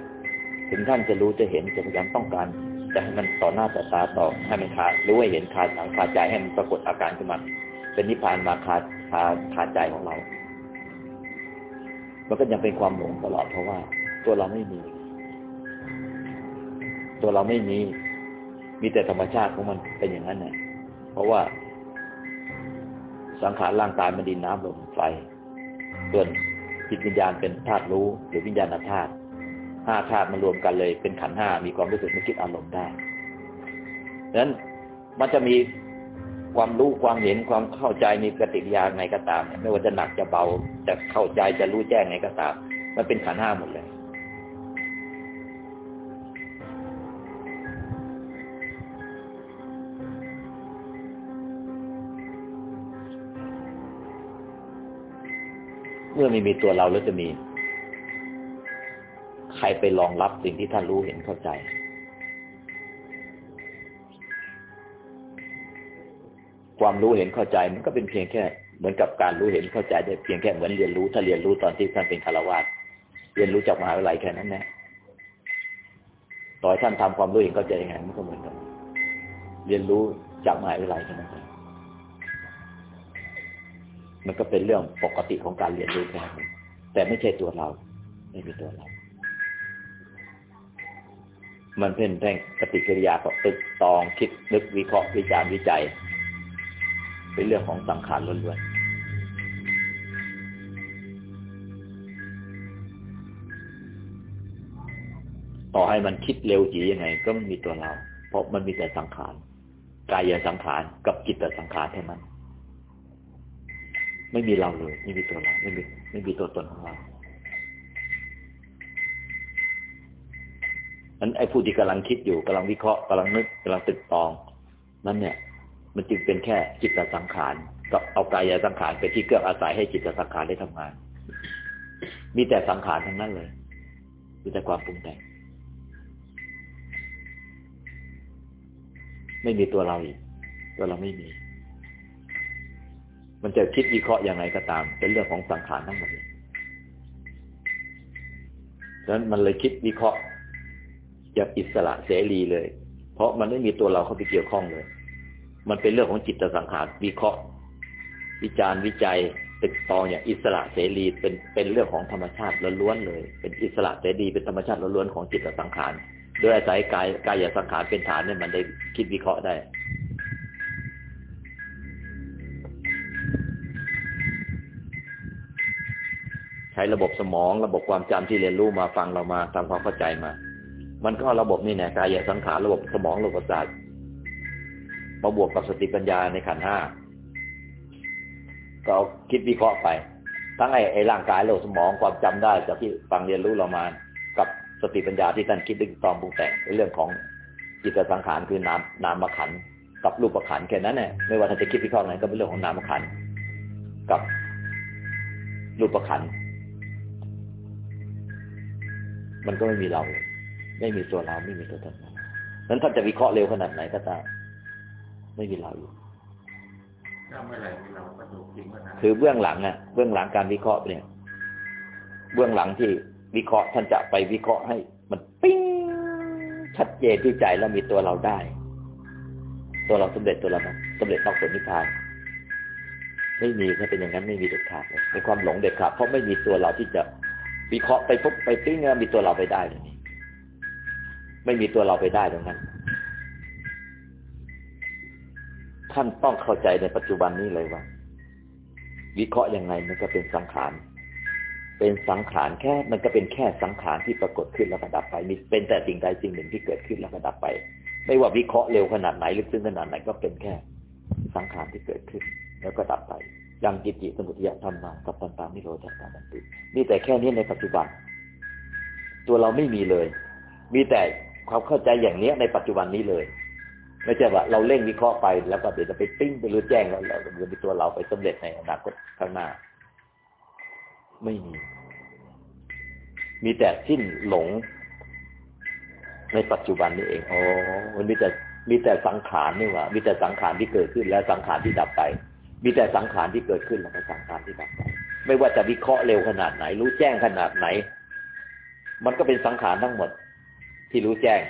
ถึงท่านจะรู้จะเห็นจะพยายามต้องการจะให้มันต่อหน้าต่อตาต่อให้มันขาดรู้ให้เห็นขาดหนังขาดใจให้มันปรากฏอาการขึ้นมาเป็นนิพพานมาขา ดขาดขาดใจของเรา มันก็ยังเป็นความหลงตลอดเพราะว่า ตัวเราไม่มี ตัวเราไม่มี มีแต่ธรรมชาติของมันเป็นอย่างนั้นเนี่ยเพราะว่า สังขารร่างกายมันดินน้ำลมไฟส่วนจิตวิญญาณเป็นธาตุรู้ หรือวิญญาณธาตุห้าธาตุมารวมกันเลย เป็นขันห้ามีความรู้สึกนึกคิดอารมณ์ได้ดังนั้นมันจะมี ความรู้ความเห็นความเข้าใจมีปฏิกิริยาไงก็ตามไม่ว่าจะหนักจะเบาจะเข้าใจจะรู้แจ้งไงก็ตาม มันเป็นขันห้าหมดเลย เมื่อไม่มีตัวเราแล้วจะมี ใครไปรองรับสิ่งที่ท่านรู้เห็นเข้าใจ ความรู้เห็นเข้าใจมันก็เป็นเพียงแค่ เหมือนกับการรู้เห็นเข้าใจได้เพียงแค่เหมือนเรียนรู้ถ้าเรียนรู้ตอนที่ท่านเป็นคารวาสเรียนรู้จากมหาวิทยาลัยแค่นั้นแหละต่อให้ท่านทำความรู้เห็นเข้าใจยังไงมันก็เหมือนกันเรียนรู้จากมหาวิทยาลัยแค่นั้นเองมันก็เป็นเรื่องปกติของการเรียนรู้แค่นั้นแต่ไม่ใช่ตัวเรา ไม่มีตัวเรา มันเป็นแท่งปฏิกิริยาของตึกตองคิดนึกวิเคราะห์วิจารณ์วิจัย เป็นเรื่องของสังขารล้วนๆ ต่อให้มันคิดเร็วจียังไง ก็ไม่มีตัวเรา เพราะมันมีแต่สังขารกายสังขารกับจิตสังขารแค่นั้น ไม่มีเราเลย ไม่มีตัวเราไม่มีไม่มีตัวตนของเรานั้นไอ้ผู้ที่กำลังคิดอยู่กำลังวิเคราะห์กำลังนึกกำลังตึกตอง นั่นเนี่ย มันจึงเป็นแค่จิตสังขารกับเอากายสังขารไปที่เกื้ออาศัยให้จิตสังขารได้ทำงาน มีแต่สังขารทั้งนั้นเลย มีแต่ความปรุงแต่ง ไม่มีตัวเราอีก ตัวเราไม่มี มันจะคิดวิเคราะห์อยังไงก็ตาม เป็นเรื่องของสังขารทั้งหมดเลยดังนั้นมันเลยคิดวิเคราะห์อย่างอิสระเสรีเลย เพราะมันไม่มีตัวเราเข้าไปเกี่ยวข้องเลย มันเป็นเรื่องของจิตสังขารวิเคราะห์ วิจารณ์วิจัยตึกตองอย่างอิสระเสรีเป็นเป็นเรื่องของธรรมชาติล้วนเลย เป็นอิสระเสรีเป็นธรรมชาติล้วนของจิตสังขารโดยอาศัยกายกายสังขารเป็นฐานเนี่ยมันได้คิดวิเคราะห์ได้ใช้ระบบสมองระบบความจำที่เรียนรู้มาฟังเรามาทำความเข้าใจมา มันก็ระบบนี่เนี่ยกายสังขารระบบสมองระบบประสาท มาบวกกับสติปัญญาในขันห้าก็คิดวิเคราะห์ไป ทั้งไอ้ไอ้ร่างกายระบบสมองความจำได้จากที่ฟังเรียนรู้เรามา กับสติปัญญาที่ท่านคิดดึงตอมปรุงแต่งในเรื่องของจิตสังขารคือนามนามขันกับรูปขันแค่นั้นเนี่ยไม่ว่าท่านจะคิดวิเคราะห์ไหนก็เป็นเรื่องของนามขันกับรูปขันมันก็ไม่มีเรา ไม่มีตัวเราไม่มีตัวตนนั้นท่านจะวิเคราะห์เร็วขนาดไหนก็ตาม ไม่มีเราอยู่คือเบื้องหลังอะ เบื้องหลังการวิเคราะห์เนี่ย เบื้องหลังที่วิเคราะห์ท่านจะไปวิเคราะห์ให้ มันปิ้งชัดเจนที่ใจแล้วมีตัวเราได้ ตัวเราสำเร็จตัวเราสำเร็จต้องผลนิพพานไม่มีถ้าเป็นอย่างนั้นไม่มีเด็ดขาดเลยในความหลงเด็ดขาดเพราะไม่มีตัวเราที่จะวิเคราะห์ไปปุ๊บไปปิ้งแล้วมีตัวเราไปได้เลยไม่มีตัวเราไปได้ตรงนั้น ท่านต้องเข้าใจในปัจจุบันนี้เลยว่า วิเคราะห์ยังไงมันก็เป็นสังขาร เป็นสังขารแค่ มันก็เป็นแค่สังขารที่ปรากฏขึ้นแล้วก็ดับไป มีเป็นแต่สิ่งใดสิ่งหนึ่งที่เกิดขึ้นแล้วก็ดับไป ไม่ว่าวิเคราะห์เร็วขนาดไหนลึกซึ้งขนาดไหนก็เป็นแค่สังขารที่เกิดขึ้น แล้วก็ดับไปยังจิจิสมุทิยธรรมากับตันตามิโรจัตตานันติมีแต่แค่นี้ในปัจจุบัน ตัวเราไม่มีเลย มีแต่ความเข้าใจอย่างเนี้ยในปัจจุบันนี้เลย ไม่ใช่ว่าเราเล่งวิเคราะห์ไปแล้วก็เดี๋ยวจะไปปิ้งไปรู้แจ้งแล้วเราจะมีตัวเราไปสำเร็จในอนาคตข้างหน้า ไม่มี มีแต่สิ้นหลง ในปัจจุบันนี้เองอ๋อมันมีแต่มีแต่สังขารนี่ว่ามีแต่สังขารที่เกิดขึ้น แล้วสังขารที่ดับไป มีแต่สังขารที่เกิดขึ้นแล้วก็สังขารที่ดับไป ไม่ว่าจะวิเคราะห์เร็วขนาดไหน รู้แจ้งขนาดไหน มันก็เป็นสังขารทั้งหมด ที่รู้แจ้ง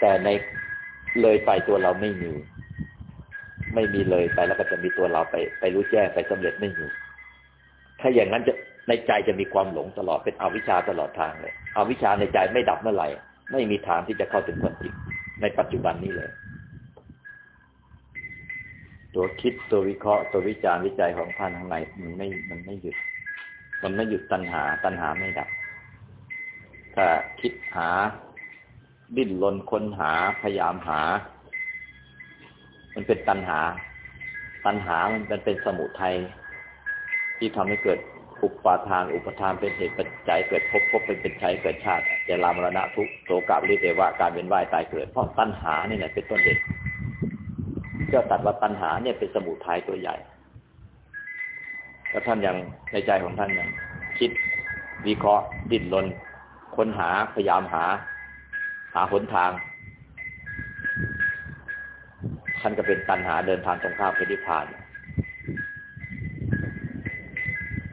แต่ในเลยไปตัวเราไม่มี ไม่มีเลยไปแล้วก็จะมีตัวเราไป ไปรู้แจ้งไปสำเร็จไม่มีถ้าอย่างนั้นจะในใจจะมีความหลงตลอดเป็นอวิชชาตลอดทางเลยอวิชชาในใจไม่ดับเมื่อไหร่ ไม่มีทางที่จะเข้าถึงความจริงในปัจจุบันนี้เลย ตัวคิดตัววิเคราะห์ตัววิจารณ์วิจัยของท่านข้างในมันไม่มันไม่หยุด มันไม่หยุดตัณหา ตัณหาไม่ดับ ถ้าคิดหา ดิ้นรนค้นหาพยายามหา มันเป็นตัณหา ตัณหามันเป็นสมุทัยที่ทำให้เกิดอุปาทาน อุปทานเป็นเหตุปัจจัยเกิดพบพบเป็นเป็นชัยเกิดชาติจะลามรณะทุกโศกาบริเทวะการเป็นว่ายตายเกิด เพราะตัณหาเนี่ยเป็นต้นเหตุเจ้าตัดว่าตัณหาเนี่ยเป็นสมุทัยตัวใหญ่แล้วท่านยังในใจของท่านยังคิดวิเคราะห์ดิ้นรนค้นหาพยายามหา หาหนทางท่านก็เป็นตัณหาเดินทางตรงข้ามไปนิพพาน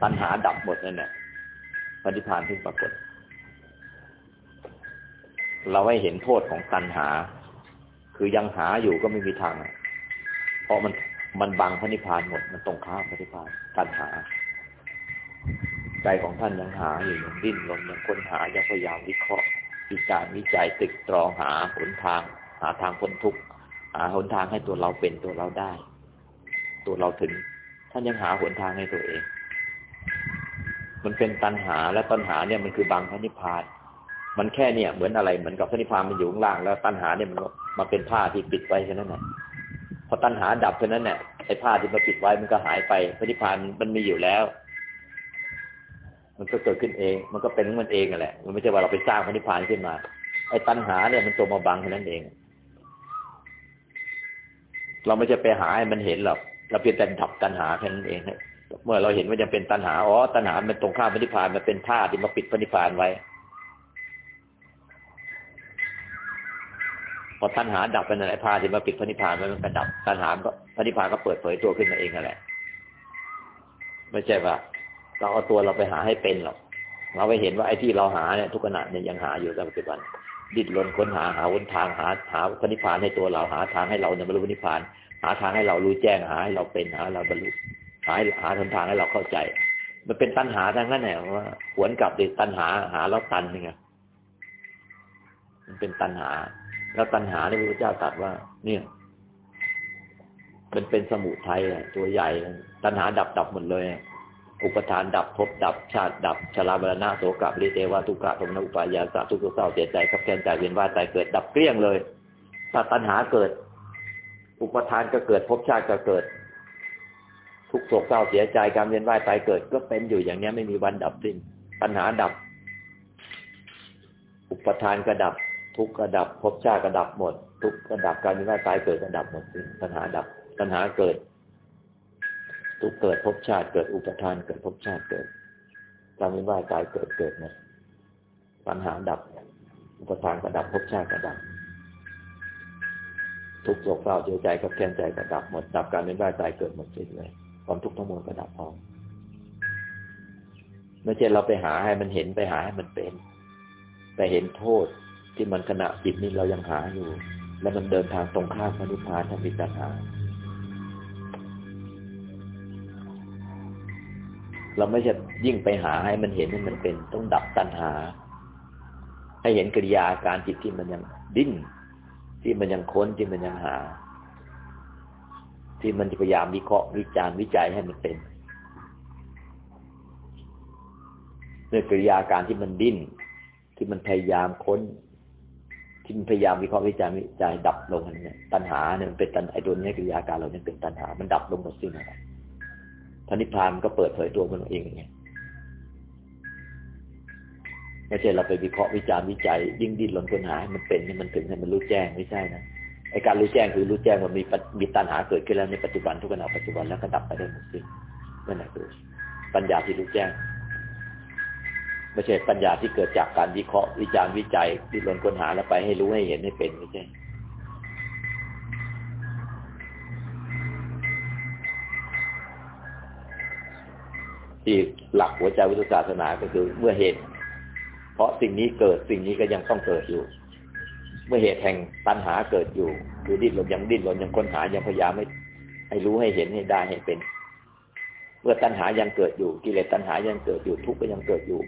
ตัณหาดับหมดนั่นแหละปฏิพานที่ปรากฏ เราให้เห็นโทษของตัณหา คือยังหาอยู่ก็ไม่มีทาง เพราะมันมันบังพระนิพพานหมด มันตรงข้ามพระนิพพานตัณหา ใจของท่านยังหาอยู่ยังดิ้นรนยังค้นหายังพยายามวิเคราะห์ วิจารวิจัยตึกตรองหาหนทาง หาทางพ้นทุกข์หาหนทางให้ตัวเราเป็นตัวเราได้ ตัวเราถึง ท่านยังหาหนทางให้ตัวเอง มันเป็นตัณหาและตัณหาเนี่ยมันคือบางพระนิพพาน มันแค่เนี่ยเหมือนอะไรเหมือนกับพระนิพพานมันอยู่ข้างล่าง แล้วตัณหาเนี่ยมันมาเป็นผ้าที่ปิดไว้แค่นั้นแหละพอตัณหาดับแค่นั้นเนี่ยไอ้ผ้าที่มาปิดไว้มันก็หายไปพระนิพพานมันมีอยู่แล้ว มันก็เกิดขึ้นเอง มันก็เป็นมันเองแหละ มันไม่ใช่ว่าเราไปสร้างพระนิพพานขึ้นมา ไอ้ตัณหาเนี่ยมันตัวมาบังแค่นั้นเอง เราไม่จะไปหาให้มันเห็นหรอก เราเพียงแต่ดับตัณหาแค่นั้นเองเมื่อเราเห็นว่ายังเป็นตัณหา อ๋อ ตัณหา มันตรงข้ามพระนิพพาน มันเป็นผ้าที่มาปิดพระนิพพานไว้ พอตัณหาดับไปนั่นแหละผ้าที่มาปิดพระนิพพานมันก็ดับ ตัณหาก็พระนิพพานก็เปิดเผยตัวขึ้นมาเองนั่นแหละ ไม่ใช่ว่า เราเอาตัวเราไปหาให้เป็นหรอกเราไปเห็นว่าไอ้ที่เราหาเนี่ยทุกขณะเนี่ยยังหาอยู่ในปัจจุบันดิ้นรนค้นหาหาวนทางหาหาพระนิพพานให้ตัวเราหาทางให้เราเนี่ยบรรลุพระนิพพาน หาทางให้เรารู้แจ้งหาให้เราเป็นหาเราบรรลุหาหาทางให้เราเข้าใจ มันเป็นตัณหาทางนั้นแหละว่าหวนกลับดิตัณหาหาแล้วตันยังไงมันเป็นตัณหา แล้วตัณหาที่พระเจ้าตรัสว่า เนี่ยมันเป็นสมุทัยตัวใหญ่ตัณหาดับดับหมดเลย อุปทานดับภพดับชาติดับชราบรณะโสกะบริเตวาทุกะตรงนอุปายาสะทุกข์เศร้าเสียใจขับแค้นใจเวียนว่ายตายเกิดดับเกลี้ยงเลยถ้าตัณหาเกิด อุปทานก็เกิดภพชาติก็เกิด ทุกโศกเศร้าเสียใจการเวียนว่ายตายเกิด ก็เป็นอยู่อย่างนี้ไม่มีวันดับสิ้นปัญหาดับ อุปทานกระดับ ทุกกระดับภพชาติกระดับหมด ทุกกระดับการเวียนว่ายตายเกิดกระดับหมดสิ้นปัญหาดับปัญหาเกิด ทุกเกิดภพชาติเกิดอุปทานเกิดภพชาติเกิดการเวียนว่ายตายเกิดเกิดหมดปัญหาดับ อุปทานกระดับภพชาติกระดับ ทุกโศกเศร้าเสียใจกับแค้นใจกระดับหมดดับการเวียนว่ายตายเกิดหมดสิ้นเลยความทุกข์ทั้งมวลก็ดับพร้อไม่ใช่เราไปหาให้มันเห็นไปหาให้มันเป็น แต่เห็นโทษที่มันขณะจิตนี้เรายังหาอยู่ แล้วมันเดินทางตรงข้ามพระนิพพานทำมิตรหา เราไม่ใช่ยิ่งไปหาให้มันเห็นให้มันเป็นต้องดับตัณหา ให้เห็นกิริยาการจิตที่มันยังดิ้นที่มันยังค้นที่มันยังหา ที่มันจะพยายามวิเคราะห์วิจารณ์วิจัยให้มันเป็นเมื่อกิริยาการที่มันดิ้นที่มันพยายามค้น ที่มันพยายามวิเคราะห์วิจารณ์วิจัยดับลงเนี่ยตัณหาเนี่ยมันเป็นตัณไอ้ตัวนี้กิริยาการเราเนี่ยเป็นตัณหา มันดับลงหมดสิ้นอะไร พระนิพพานก็เปิดเผยตัวมันเองอย่างไม่ใช่เราไปวิเคราะห์วิจารณ์วิจัย ยิ่งดิ้นรนค้นหาให้มันเป็นให้มันถึงให้มันรู้แจ้งไม่ใช่นะไอการรู้แจ้งคือรู้แจ้งว่ามีมีตัณหาเกิดขึ้นแล้วในปัจจุบันทุกขณะปัจจุบันแล้วก็ดับไปได้หมดสิ้นนั่นแหละคือปัญญาที่รู้แจ้งไม่ใช่ปัญญาที่เกิดจากการวิเคราะห์วิจารณ์วิจัยที่ลนค้นหาแล้วไปให้รู้ให้เห็นให้เป็นไม่ใช่ ที่หลักหัวใจพุทธศาสนาก็คือเมื่อเหตุ เพราะสิ่งนี้เกิดสิ่งนี้ก็ยังต้องเกิดอยู่ เมื่อเหตุแห่งตัณหาเกิดอยู่คือดิ้นรนยังดิ้นรนยังค้นหายังพยายามให้ให้รู้ให้เห็นให้ได้ให้เป็น เมื่อตัณหายังเกิดอยู่กิเลสตัณหายังเกิดอยู่ทุกข์ก็ยังเกิดอยู่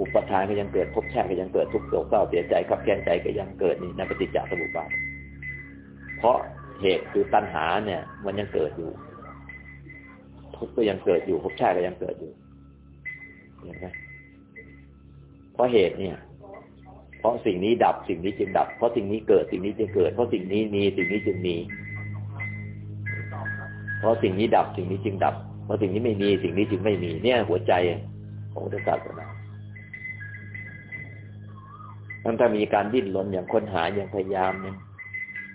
อุปทานก็ยังเกิดภพชาติก็ยังเกิดทุกข์โศกเศร้าเสียใจขับแค้นใจก็ยังเกิดนี่ในปฏิจจสมุปบาทเพราะเหตุคือตัณหาเนี่ย มันยังเกิดอยู่ ทุกข์ก็ยังเกิดอยู่ภพชาติก็ยังเกิดอยู่เห็นไหมเพราะเหตุเนี่ย เพราะสิ่งนี้ดับสิ่งนี้จึงดับ เพราะสิ่งนี้เกิดสิ่งนี้จึงเกิด เพราะสิ่งนี้มีสิ่งนี้จึงมี เพราะสิ่งนี้ดับสิ่งนี้จึงดับ เพราะสิ่งนี้ไม่มีสิ่งนี้จึงไม่มี เนี่ย หัวใจของพุทธศาสนามันถ้ามีการดิ้นรนอย่างค้นหาอย่างพยายามเนี่ย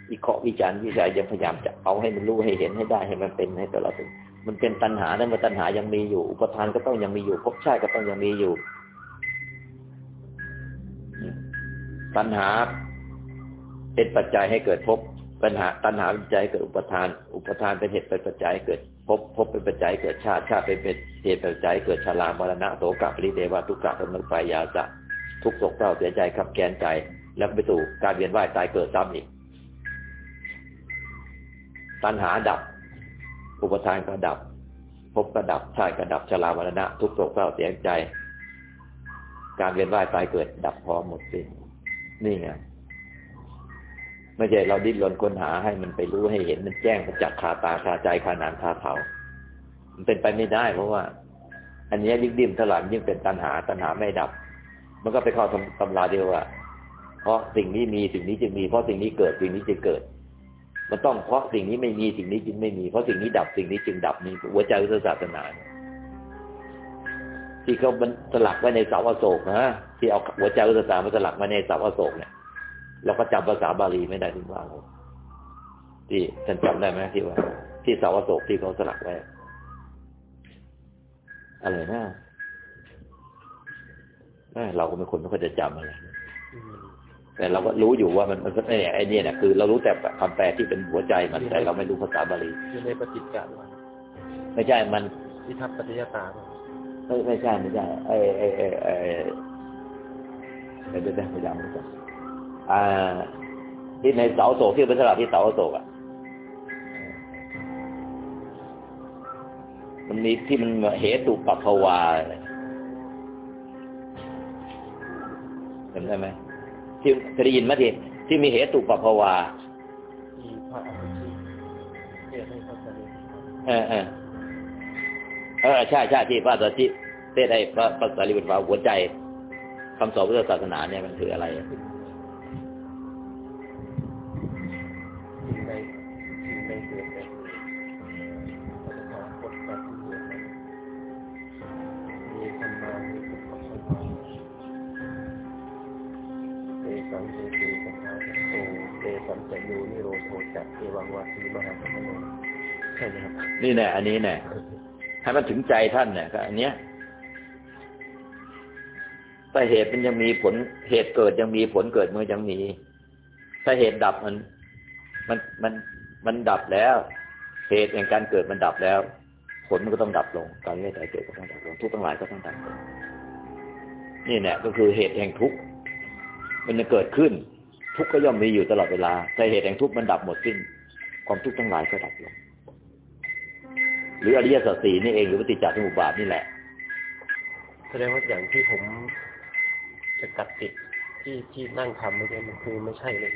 วิเคราะห์วิจารณ์วิจัยยังพยายามจะเอาให้มันรู้ให้เห็นให้ได้ให้มันเป็นให้ตลอด มันเป็นตัณหาแล้วมันตัณหายังมีอยู่ อุปทานก็ต้องยังมีอยู่ภพชาติก็ต้องยังมีอยู่ ตัณหาเป็นปัจจัยให้เกิดภพปัญหาตัณหาเป็นปัจจัยเกิดอุปทาน อุปทานเป็นเหตุเป็นปัจจัยเกิดภพภพเป็นปัจจัยเกิดชาติชาติเป็นเหตุเป็นปัจจัยเกิดชรามรณะโสกะปริเดวะทุกขะสมุทัยยาสะทุกโศกเศร้าเสียใจขับแกนใจ แล้วไปสู่การเวียนว่ายตายเกิดซ้ำอีก ตัณหาดับ อุปทานก็ดับภพก็ดับชาติก็ดับชรามรณะ ทุกโศกเศร้าเสียใจ การเวียนว่ายตายเกิดดับพร้อมหมดสิ้นนี่ไงไม่ใช่เราดิ้นรนค้นหาให้มันไปรู้ให้เห็นมันแจ้งประจักษ์คาตาคาใจคานานคาเผามันเป็นไปไม่ได้ เพราะว่า อันนี้ยิ่งดิ้นตลาดยิ่งเป็นตัณหาตัณหาไม่ดับ มันก็ไปเข้าตำราเดียวว่าเพราะสิ่งนี้มีสิ่งนี้จึงมี เพราะสิ่งนี้เกิดสิ่งนี้จึงเกิด มันต้องเพราะสิ่งนี้ไม่มีสิ่งนี้จึงไม่มี เพราะสิ่งนี้ดับสิ่งนี้จึงดับนี่หัวใจพุทธศาสนาที่เขามันสลักไว้ในเสาอโศกนะที่เอาหัวใจพุทธศาสนามาสลักไว้ในเสาอโศกเนี่ยเราก็จำภาษาบาลีไม่ได้ถึงว่าที่ท่านจำได้ไหมที่ว่า ที่เสาอโศกที่เขาสลักไว้อะไรนะเราก็เป็นคนไม่ค่อยจะจำอะไร แต่เราก็รู้อยู่ว่ามันมันไอ้นี่เนี่ยคือเรารู้แต่คำแปลที่เป็นหัวใจมันแต่เราไม่รู้ภาษาบาลีอยู่ในปฏิจจ์ไม่ใช่มันที่ทับปฏิยตาไม่ไม่ใช่ไม่ใช่ไอ้ไอ้ไอ้ไอ้เดี๋ยวเดี๋ยวพยายามรู้จักอ่า ที่ในเสาโศกที่เป็นสลับที่เสาโศกอะมันมีที่มันเหตุปัภวาเห็นไหม ที่เคยได้ยินไหมที่ที่มีเหตุปัภวาที่พระอภิชิเทศให้เข้าใจเออเออเออใช่ใช่ที่พระสัจจิเทศให้พระพระสารีบุตรว่าหัวใจคำสอนพุทธศาสนาเนี่ยมันคืออะไร แน่อันนี้แน่ให้มันถึงใจท่านเนี่ยก็อันเนี้ยถ้าเหตุมันยังมีผล เหตุเกิดยังมีผลเกิดมันยังมี ถ้าเหตุดับมัน มันมันมันดับแล้ว เหตุแห่งการเกิดมันดับแล้ว ผลมันก็ต้องดับลงการเกิดเกิดก็ต้องดับลงทุกทั้งหลายก็ต้องดับลงนี่แหละก็คือเหตุแห่งทุกข์มันจะเกิดขึ้น ทุกข์ก็ย่อมมีอยู่ตลอดเวลาถ้าเหตุแห่งทุกข์มันดับหมดสิ้น ความทุกข์ทั้งหลายก็ดับลง หรืออริยสัจสี่นี่เองหรือปฏิจจสมุปบาทนี่แหละแสดงว่าอย่างที่ผมจะกัดติดที่ที่นั่งทำเมื่อกี้มันคือไม่ใช่เลย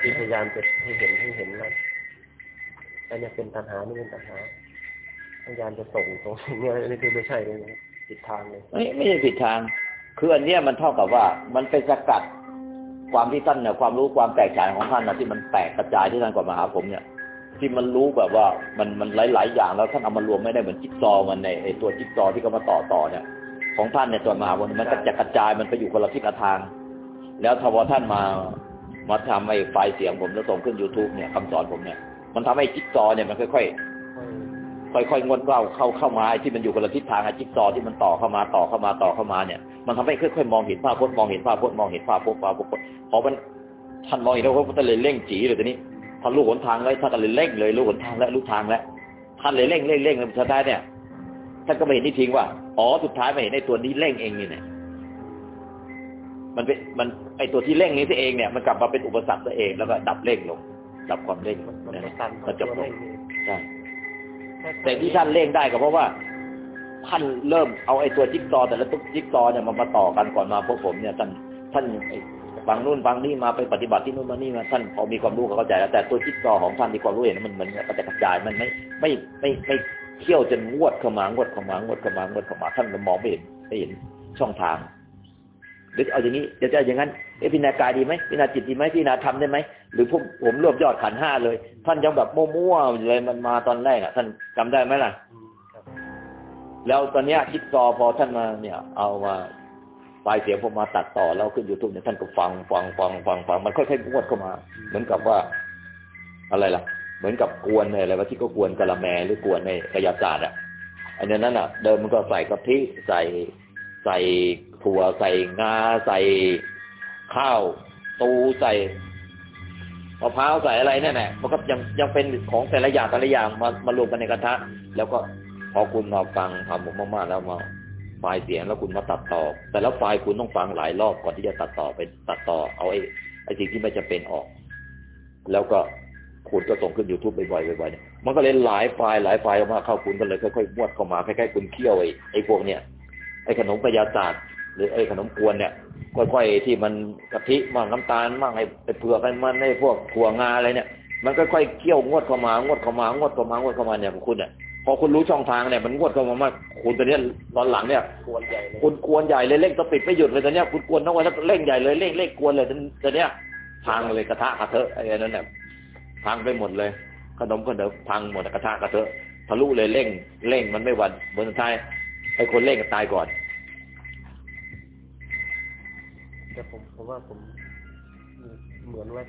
ที่พยายามจะให้เห็นให้เห็นแล้วอันนี้เป็นตัณหานี่เป็นตัณหาพยายามจะส่งตรงนี้อันนี้คือไม่ใช่เลยนะผิดทางเลย ไม่ไม่ใช่ผิดทาง คืออันเนี้ยมันเท่ากับว่า มันเป็นสกัดความที่ท่านเนี่ยความรู้ความแตกฉานของท่านนะที่มันแตกกระจายที่ท่านก่อนมาหาผมเนี่ย ที่มันรู้แบบว่ามันมันหลาย ๆ อย่างแล้วท่านเอามารวมไม่ได้เหมือนจิ๊กซอว์มันในไอตัวจิ๊กซอว์ที่เขามาต่อต่อเนี่ยของท่านเนี่ยตัวมหาวันมันก็จะกระจายมันไปอยู่คนละทิศละทาง แล้วถ้าท่านมามาทำไอ้ไฟล์เสียงผมแล้วส่งขึ้น youtube เนี่ยคำสอนผมเนี่ย มันทำให้จิ๊กซอว์เนี่ยมันค่อยๆค่อยๆงวดเข้าเข้าเข้ามาไอ้ที่มันอยู่คนละทิศทางไอ้จิ๊กซอว์ที่มันต่อเข้ามาต่อเข้ามาต่อเข้ามาเนี่ย มันทำให้ค่อยๆมองเห็นภาพพจน์มองเห็นภาพพจน์มองเห็นภาพพจน์ภาพพจน์พอมันท่านมองเห็นแล้วเขาก็เลยเร่งจีเลยทีนี้ ท่านรู้หนทางแล้วท่านก็เลยเร่งเลยรู้หนทางแล้วรู้ทางแล้วท่านเลยเร่งเร่งเร่งสุดท้ายเนี่ยท่านก็ไม่เห็นที่ทิ้งว่าอ๋อสุดท้ายมาเห็นไอ้ตัวนี้เร่งเองนี่เนี่ยมันเป็นมันไอ้ตัวที่เร่งนี้ที่เองเนี่ยมันกลับมาเป็นอุปสรรคตัวเองแล้วก็ดับเร่งลง ดับความเร่งมันมันนะไม่ตันมันจบลตัวงเร่งนี่ใช่แต่ที่ท่านเร่งได้ก็เพราะว่าท่านเริ่มเอาไอ้ตัวจิ๊กซอว์แต่ละตุ๊กจิ๊กซอว์เนี่ยมามาต่อกันก่อนมาพวกผมเนี่ยท่านท่านไอ้ ฟังนู่นฟังนี่มาไปปฏิบัติที่นู่นมานี่มาท่านพอมีความรู้ก็เข้าใจแล้วแต่ตัวจิ๊กซอว์ของท่านมีความรู้เห็นมันเหมือนกระจายกระจายมันไม่ไม่ไม่ไม่เที่ยวจนงวดเข้ามางวดเข้ามางวดเข้ามางวดเข้ามาท่านมองไม่เห็นไม่เห็นช่องทางหรือเอาอย่างนี้เดี๋ยวจะเอาอย่างนั้นเอะพิจารณากายดีไหมพิจารณาจิตดีไหมพิจารณาธรรมได้ไหมหรือพวกผมรวบยอดขันธ์ห้าเลย ท่านยังแบบมั่วๆเลยมันมาตอนแรกอะ ท่านจำได้ไหมล่ะอืมครับแล้วตอนเนี้ยจิ๊กซอว์พอท่านมาเนี่ย เอามา ไฟล์เสียงผมมาตัดต่อแล้วขึ้นยูทูบเนี่ยท่านก็ฟังฟังฟังฟังฟังมันค่อยๆงวดเข้ามา เหมือนกับว่า อะไรล่ะ เหมือนกับกวนเนี่ยอะไรว่าที่ก็กวนกะละแมหรือกวนในกายศาสตร์อะอันนั้นอะ เดิมมันก็ใส่กะทิใส่ใส่ถั่วใส่งาใส่ข้าวตูใส่มะพร้าวใส่อะไรเนี่ยแหละมันก็ยังยังเป็นของแต่ละอย่างแต่ละอย่างมามารวมกันในกระทะ แล้วก็พอคุณมาฟังทำผมมากๆแล้วมา ไฟล์เสียงแล้วคุณมาตัดต่อ แต่แล้วไฟล์คุณต้องฟังหลายรอบก่อนที่จะตัดต่อไปตัดต่อ เอาไอ้ไอ้สิ่งที่ไม่จำเป็นออก แล้วก็คุณก็ส่งขึ้น YouTube บ่อยๆบ่อยๆเนี่ยมันก็เลยหลายไฟล์หลายไฟล์ออกมาเข้าคุณก็เลยค่อยๆมวดเข้ามาคล้ายๆคุณเคี่ยวไอ้ไอ้พวกเนี่ยไอ้ขนมกระยาศาสตร์หรือไอ้ขนมกวนเนี่ยค่อยๆที่มันกะทิมั่งน้ำตาลมั่งไอ้ไอ้เผือกไอ้มันไอ้พวกถั่วงาอะไรเนี่ย มันค่อยๆเคี่ยวงวดเข้ามางวดเข้ามางวดเข้ามางวดเข้ามาเนี่ยของคุณเนี่ย พอคุณรู้ช่องทางเนี่ยมันงวดเข้ามามากคุณตอนเนี้ยตอนหลังเนี่ยกวนใหญ่เลยคุณกวนใหญ่เลยเร่งต้องปิดไม่หยุดเลยตอนเนี้ยคุณกวนทั้งวันแล้วเร่งใหญ่เลยเร่งเร่งกวนเลยตอนเนี้ยพังเลยกระทะกระเทอะไอ้นั่นเนี่ยพังไปหมดเลย ขนมขนมพังหมดกระทะกระเทอะทะลุเลยเร่งเร่งมันไม่หวันบนสุดท้ายไอ้คนเร่งก็ตายก่อนแต่ผมผมว่าผมเหมือนว่า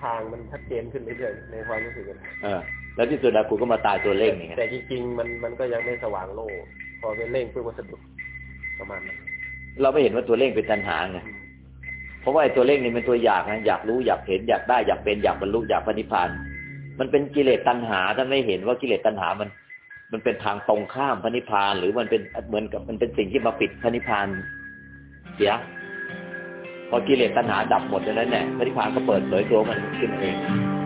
ทางมันชัดเจนขึ้นเรื่อยๆในความรู้สึกอะเออ แล้วที่สุดแล้วคุณก็มาตายตัวเร่งอย่างเงี้ยแต่จริงๆมันมันก็ยังไม่สว่างโล่พอเป็นเร่งเพื่อวัสดุประมาณนั้นเราไม่เห็นว่าตัวเร่งเป็นตัณหาไงเพราะว่าไอ้ตัวเร่งนี่เป็นตัวอยากนะอยากรู้อยากเห็นอยากได้อยากเป็นอยากบรรลุอยากปฏิพานมันเป็นกิเลสตัณหาท่านไม่เห็นว่ากิเลสตัณหามัน มันเป็นทางตรงข้ามพระนิพพาน หรือมันเป็นเหมือนกับมันเป็นสิ่งที่มาปิดพระนิพพานเสียพอกิเลสตัณหาดับหมดแล้วนั้นเนี่ยพระนิพพานก็เปิดเผยตัวมันขึ้นมาเอง